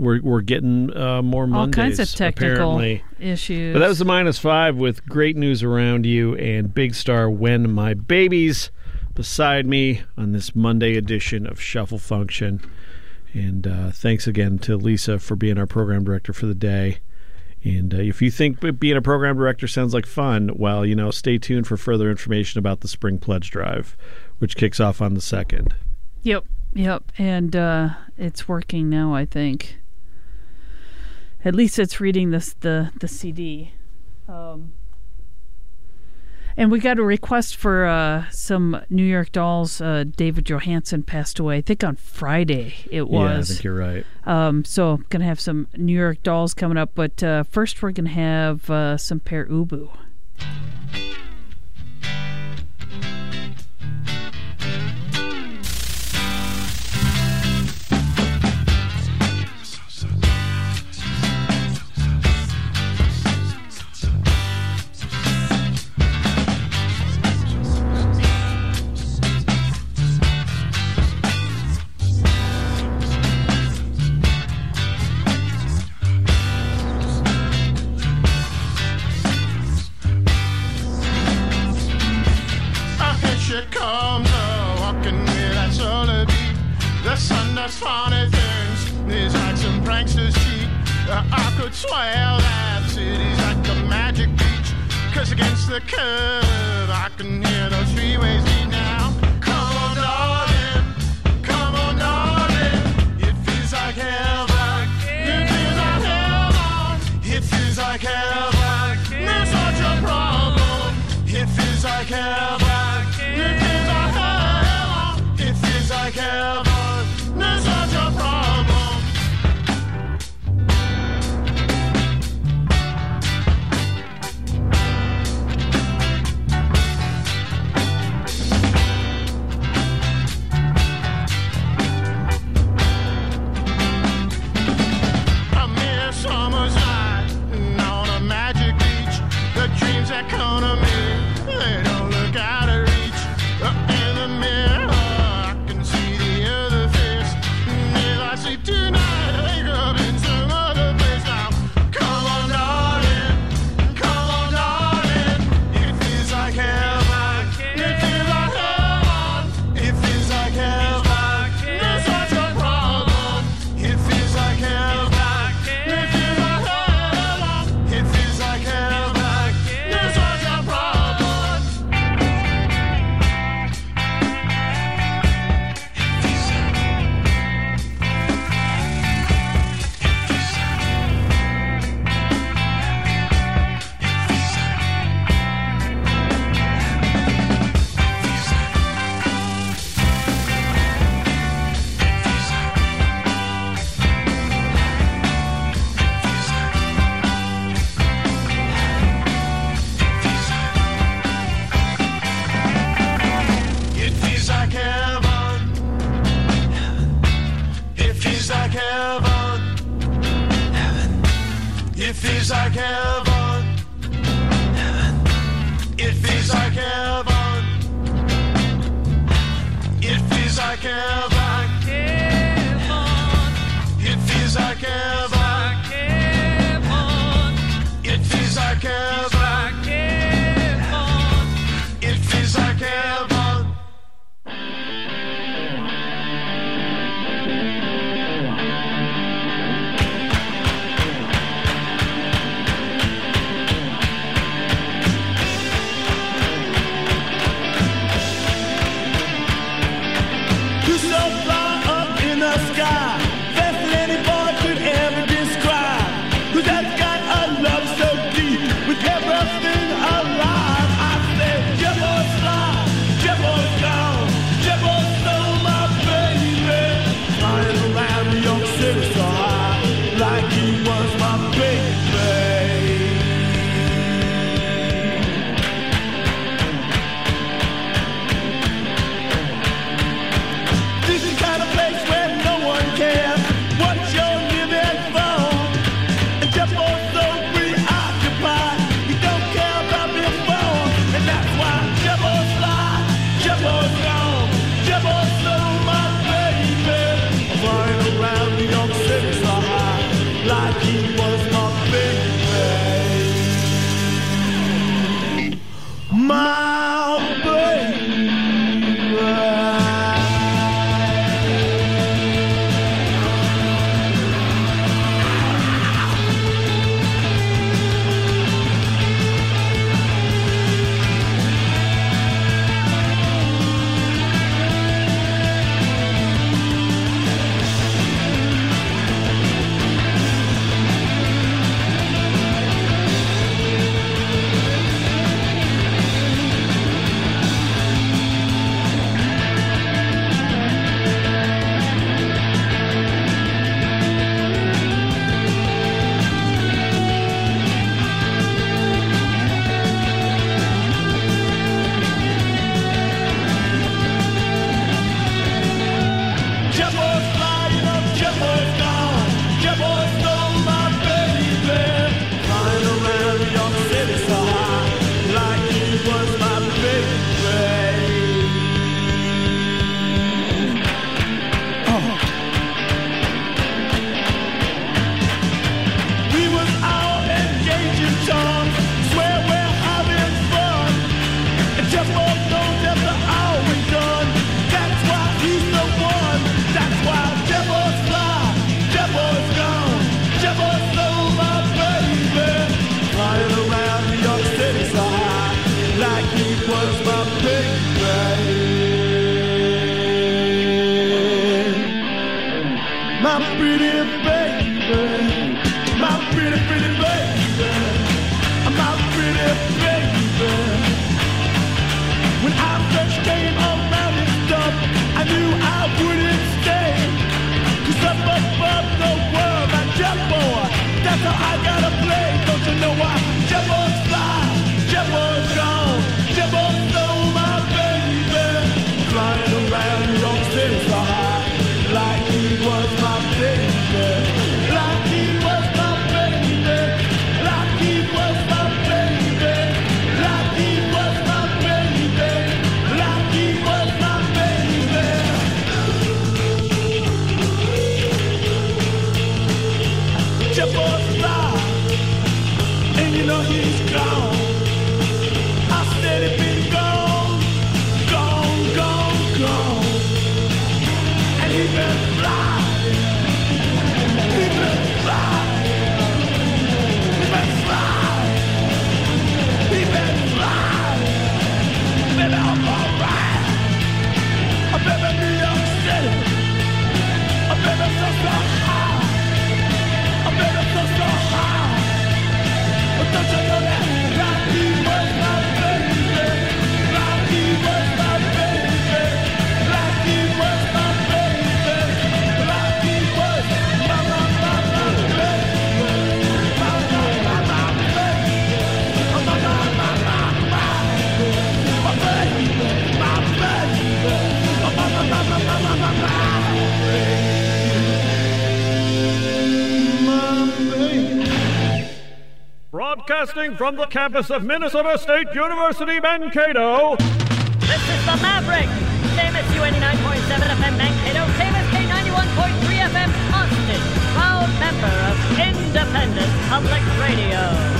we're we're getting uh, more All kinds of technical apparently. issues. But that was the minus five with great news around you and Big Star when my babies beside me on this Monday edition of Shuffle Function. And uh, thanks again to Lisa for being our program director for the day. And uh, if you think being a program director sounds like fun, well, you know, stay tuned for further information about the Spring Pledge Drive, which kicks off on the second. Yep, yep, and uh, it's working now. I think. At least it's reading this the the CD. Um, and we got a request for uh, some New York Dolls. Uh, David Johansen passed away, I think on Friday it was. Yeah, I think you're right. Um, so going to have some New York Dolls coming up, but uh, first we're going to have uh, some Pere Ubu. Cause against the curb, I can hear those freeways beat now. Come on, darling, come on, darling. It feels like heaven. It feels like heaven. It feels like heaven. That's not your problem. It feels like heaven. Broadcasting from the campus of Minnesota State University, Mankato. This is the Maverick. KMSU 89.7 FM Mankato, KMSK 91.3 FM Austin. Proud member of Independent Public Radio.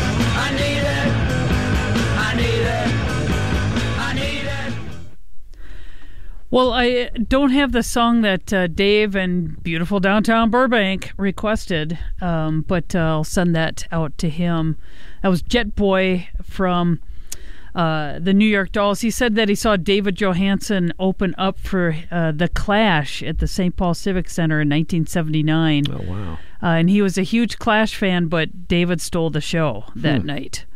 Well, I don't have the song that uh, Dave and beautiful downtown Burbank requested, um, but uh, I'll send that out to him. That was Jet Boy from uh, the New York Dolls. He said that he saw David Johansen open up for uh, The Clash at the St. Paul Civic Center in 1979. Oh, wow. Uh, and he was a huge Clash fan, but David stole the show that Hmm. night.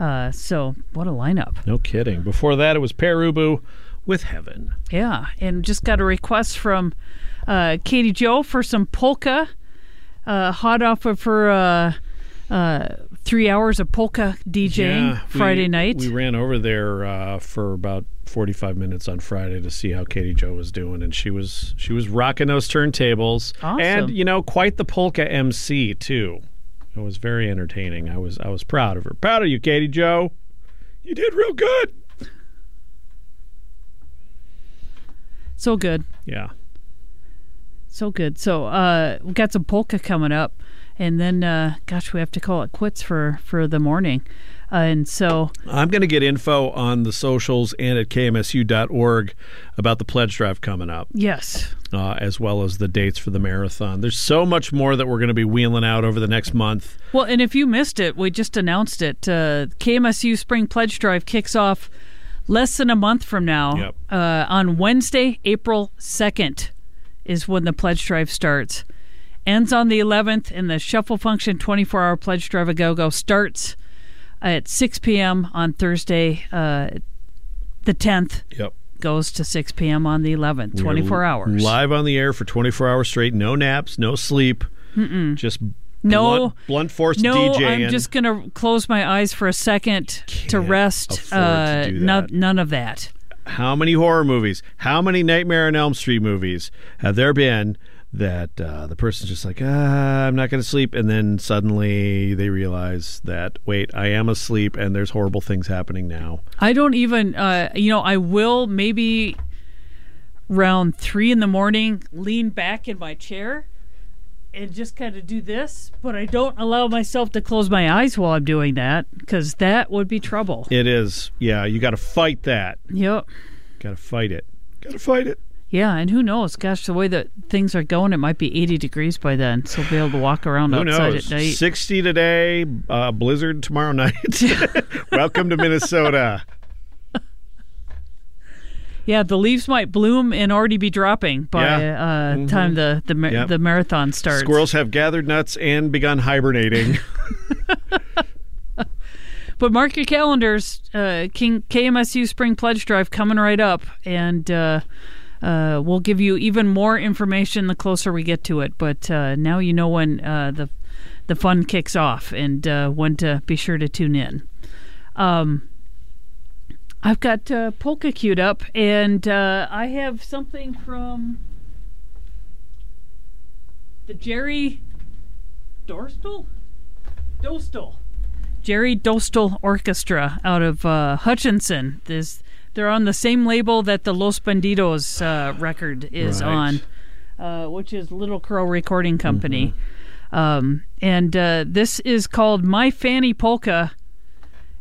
Uh, so, what a lineup. No kidding. Before that, it was Pere Ubu with Heaven. Yeah, and just got a request from uh, Katie Joe for some polka, uh, hot off of her uh, uh, three hours of polka DJing Yeah, we- Friday night. We ran over there uh, for about 45 minutes on Friday to see how Katie Joe was doing, and she was she was rocking those turntables, Awesome. and you know, quite the polka MC too. It was very entertaining. I was I was proud of her. Proud of you, Katie Joe. You did real good. So good, Yeah. so good. So uh, we got some polka coming up, and then uh, gosh, we have to call it quits for for the morning. Uh, and so I'm going to get info on the socials and at kmsu.org about the pledge drive coming up. yes, uh, as well as the dates for the marathon. There's so much more that we're going to be wheeling out over the next month. Well, and if you missed it, we just announced it. Uh, KMSU Spring Pledge Drive kicks off less than a month from now. Yep. Uh, on Wednesday, April 2nd, is when the pledge drive starts. Ends on the 11th, and the Shuffle Function 24 hour pledge drive a go go starts at 6 p.m. on Thursday, uh, the 10th. Yep. Goes to 6 p.m. on the 11th, 24 We're hours. Live on the air for 24 hours straight. No naps, no sleep. Mm-mm. Just No, blunt, blunt force no, DJing. I'm just gonna close my eyes for a second to rest. to uh, do no- that. none of that. How many horror movies? How many Nightmare on Elm Street movies have there been that uh, the person's just like, ah, I'm not going to sleep, and then suddenly they realize that wait, I am asleep, and there's horrible things happening now. I don't even, uh, you know, I will maybe round three in the morning lean back in my chair and just kind of do this, but I don't allow myself to close my eyes while I'm doing that because that would be trouble. It is, yeah. You got to fight that. Yep. Got to fight it. Got to fight it. Yeah, and who knows? Gosh, the way that things are going, it might be 80 degrees by then, so we'll be able to walk around Who outside knows? at night. 60 today, uh, blizzard tomorrow <laughs> night. <laughs> Welcome to Minnesota. Yeah, the leaves might bloom and already be dropping by Yeah. uh, Mhm. time the the, Yep. the marathon starts. Squirrels have gathered nuts and begun hibernating. <laughs> But mark your calendars. Uh, King KMSU Spring Pledge Drive coming right up, and uh, uh, we'll give you even more information the closer we get to it. But uh, now you know when uh, the the fun kicks off and uh, when to be sure to tune in. Um, I've got uh, polka queued up, and uh, I have something from the Jerry Dorstal. Dostal. Jerry Dostal Orchestra out of uh, Hutchinson. This they're on the same label that the Los Bandidos uh, record is Right. on, uh, which is Little Crow Recording Company. Um, and uh, this is called My Fanny Polka.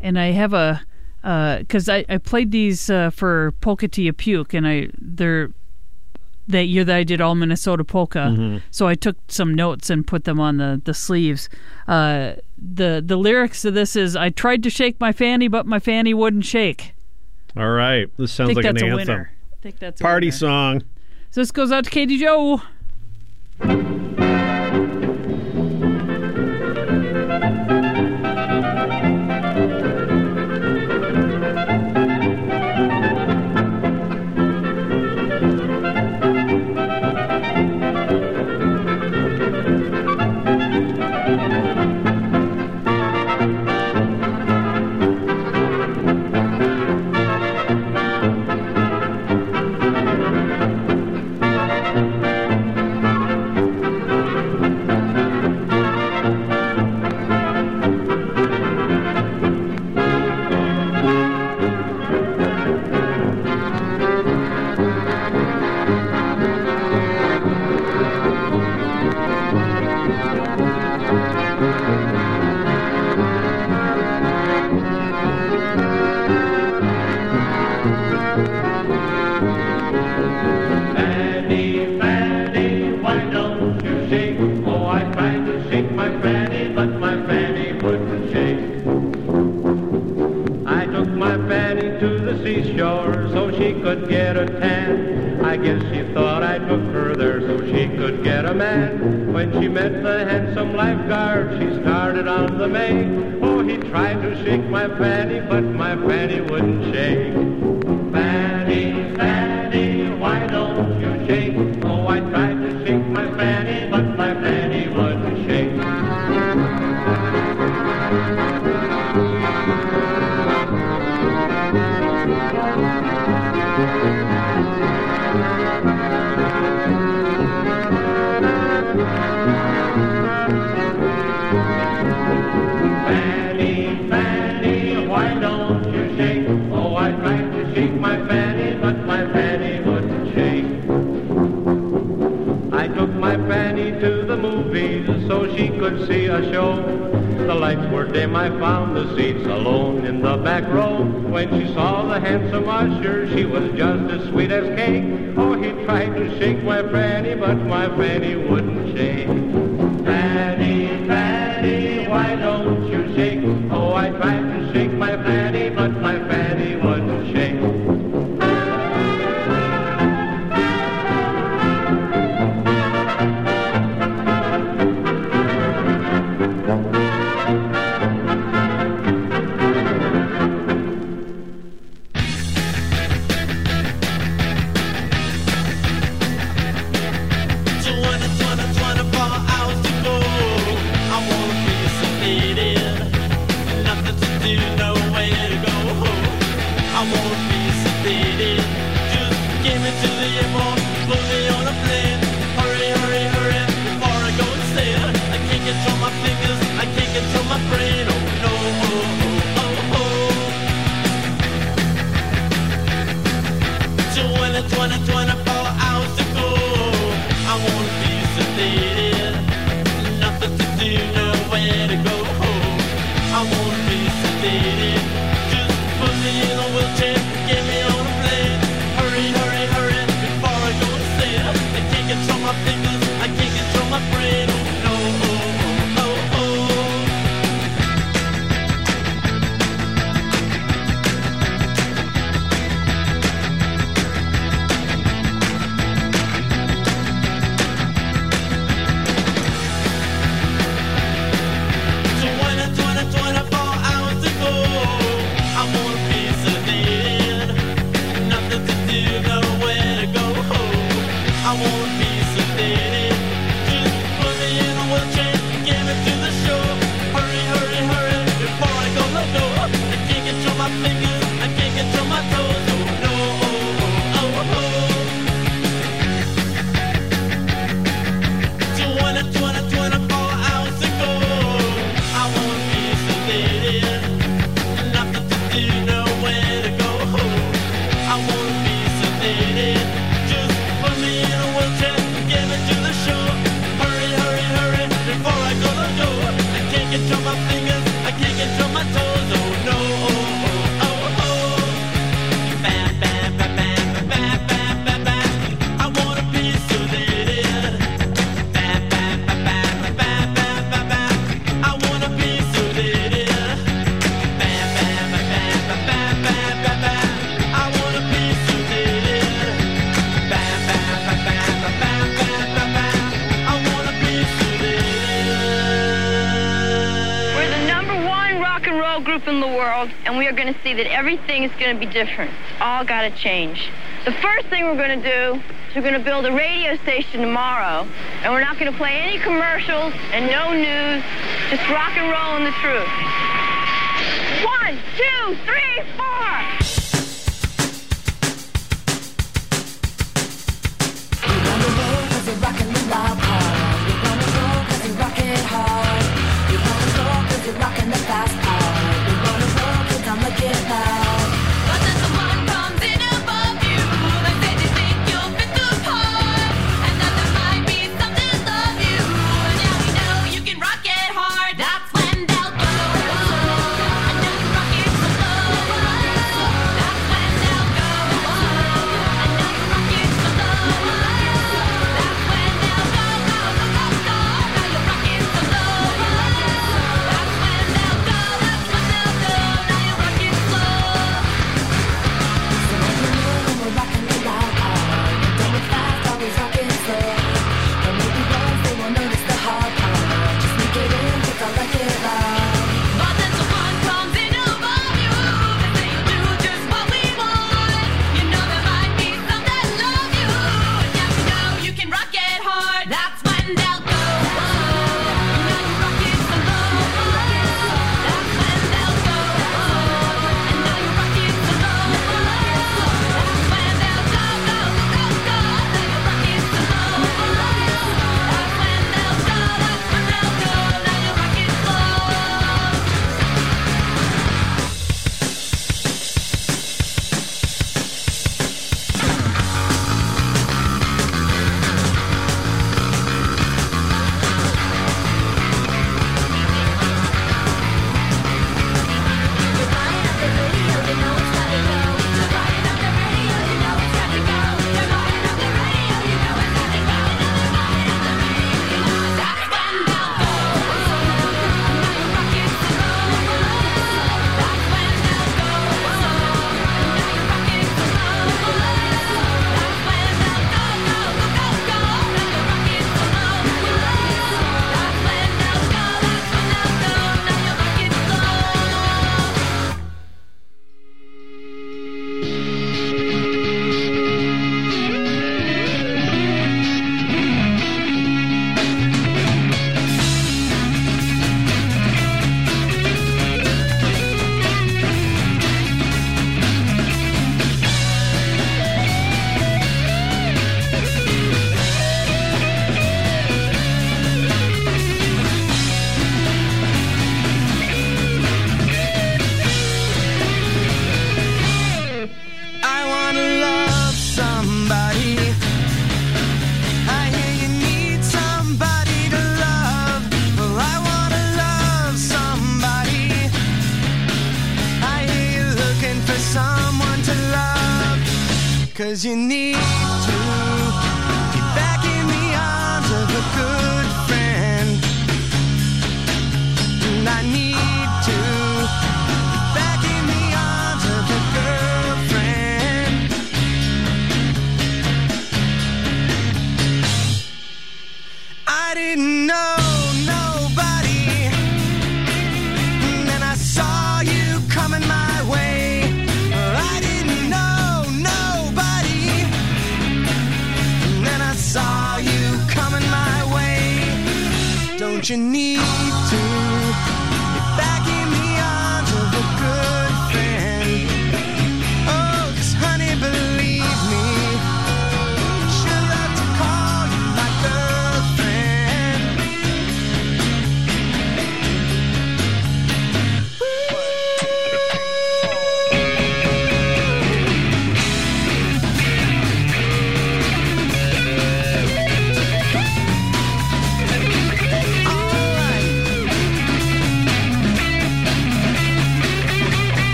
And I have a because I, I played these uh, for Polka Tia Puke, and I they're that year that I did all Minnesota polka. Mhm. So I took some notes and put them on the the sleeves. Uh, the the lyrics to this is I tried to shake my fanny, but my fanny wouldn't shake. All right. This sounds think like that's an a anthem. winner. I think that's a Party winner. song. So this goes out to Katie Joe. Show. The lights were dim, I found the seats alone in the back row. When she saw the handsome usher, she was just as sweet as cake. Oh, he tried to shake my fanny, but my fanny wouldn't everything is going to be different. It's all got to change. The first thing we're going to do is we're going to build a radio station tomorrow, and we're not going to play any commercials and no news, just rock and roll and the truth. One, two, three!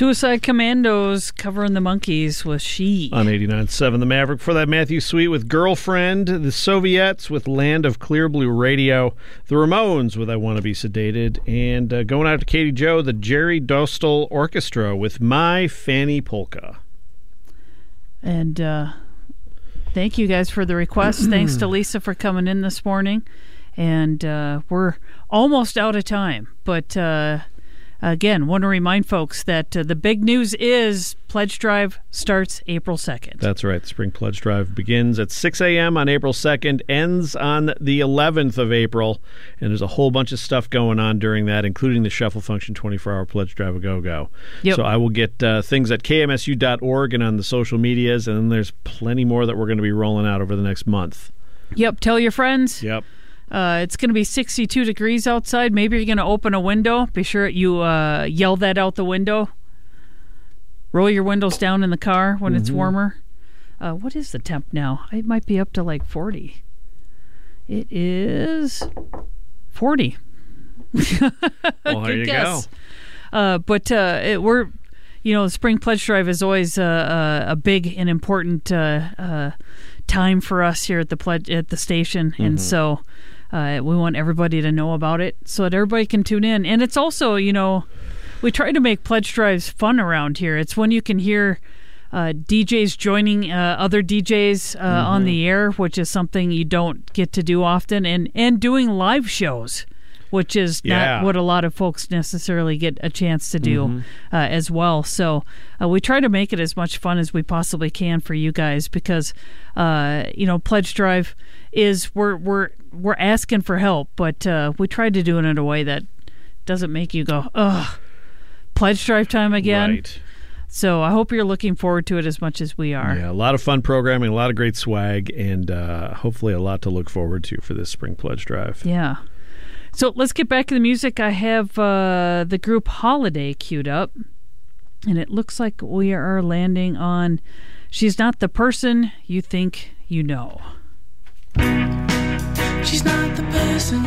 Suicide Commandos covering the Monkees with She. On 89.7 The Maverick. For that, Matthew Sweet with Girlfriend. The Soviets with Land of Clear Blue Radio. The Ramones with I Want to Be Sedated. And uh, going out to Katie Joe, the Jerry Dostal Orchestra with My Fanny Polka. And uh, thank you guys for the requests. <clears throat> Thanks to Lisa for coming in this morning. And uh, we're almost out of time. But uh, again, want to remind folks that uh, the big news is Pledge Drive starts April 2nd. That's right. The Spring Pledge Drive begins at 6 a.m. on April 2nd, ends on the 11th of April, and there's a whole bunch of stuff going on during that, including the Shuffle Function 24 Hour Pledge Drive a Go Go. Yep. So I will get uh, things at kmsu.org and on the social medias, and then there's plenty more that we're going to be rolling out over the next month. Yep, tell your friends. Yep. Uh, it's going to be 62 degrees outside. Maybe you're going to open a window. Be sure you uh, yell that out the window. Roll your windows down in the car when it's Mhm. warmer. Uh, what is the temp now? It might be up to like 40. It is 40. <laughs> Well, there you guess. Uh, but uh, it, we're, you know, the Spring Pledge Drive is always uh, uh, a big and important uh, uh, time for us here at the pledge at the station, and Mhm. so uh, we want everybody to know about it so that everybody can tune in. And it's also, you know, we try to make pledge drives fun around here. It's when you can hear. Uh, DJs joining uh, other DJs uh, on Mhm. the air, which is something you don't get to do often, and and doing live shows, which is Yeah. not what a lot of folks necessarily get a chance to do Mhm. uh, as well. So uh, we try to make it as much fun as we possibly can for you guys because uh, you know pledge drive is we're we're we're asking for help, but uh, we try to do it in a way that doesn't make you go ugh. Pledge drive time again. Right. So I hope you're looking forward to it as much as we are. Yeah, a lot of fun programming, a lot of great swag, and uh, hopefully a lot to look forward to for this spring pledge drive. Yeah. So let's get back to the music. I have uh, the group Holiday queued up, and it looks like we are landing on She's Not the Person You Think You Know. She's not the person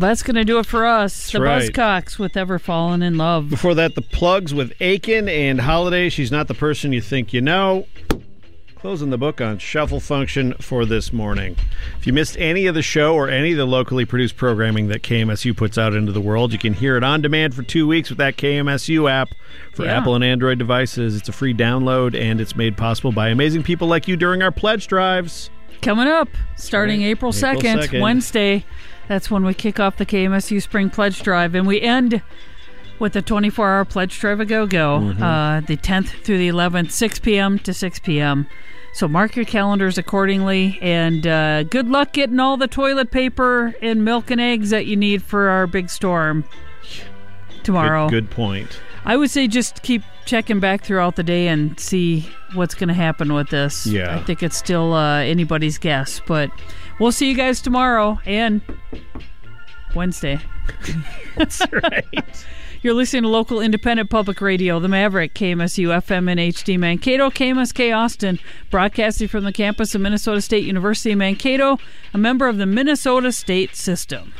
that's going to do it for us. the right. Buzzcocks with Ever Fallen in Love. Before that, the plugs with Aiken and Holiday. She's not the person you think you know. Closing the book on Shuffle Function for this morning. If you missed any of the show or any of the locally produced programming that KMSU puts out into the world, you can hear it on demand for two weeks with that KMSU app for Yeah. Apple and Android devices. It's a free download and it's made possible by amazing people like you during our pledge drives. Coming up, starting April April 2nd, 2nd. Wednesday. That's when we kick off the KMSU Spring Pledge Drive, and we end with the 24 hour Pledge Drive a Go Go, Mhm. uh, the 10th through the 11th, 6 p.m. to 6 p.m. So mark your calendars accordingly, and uh, good luck getting all the toilet paper and milk and eggs that you need for our big storm tomorrow. Good, good point. I would say just keep checking back throughout the day and see what's going to happen with this. Yeah. I think it's still uh, anybody's guess, but We'll see you guys tomorrow and Wednesday. <laughs> That's right. <laughs> You're listening to local independent public radio, The Maverick, KMSU FM and HD Mankato, KMSK Austin, broadcasting from the campus of Minnesota State University Mankato, a member of the Minnesota State System.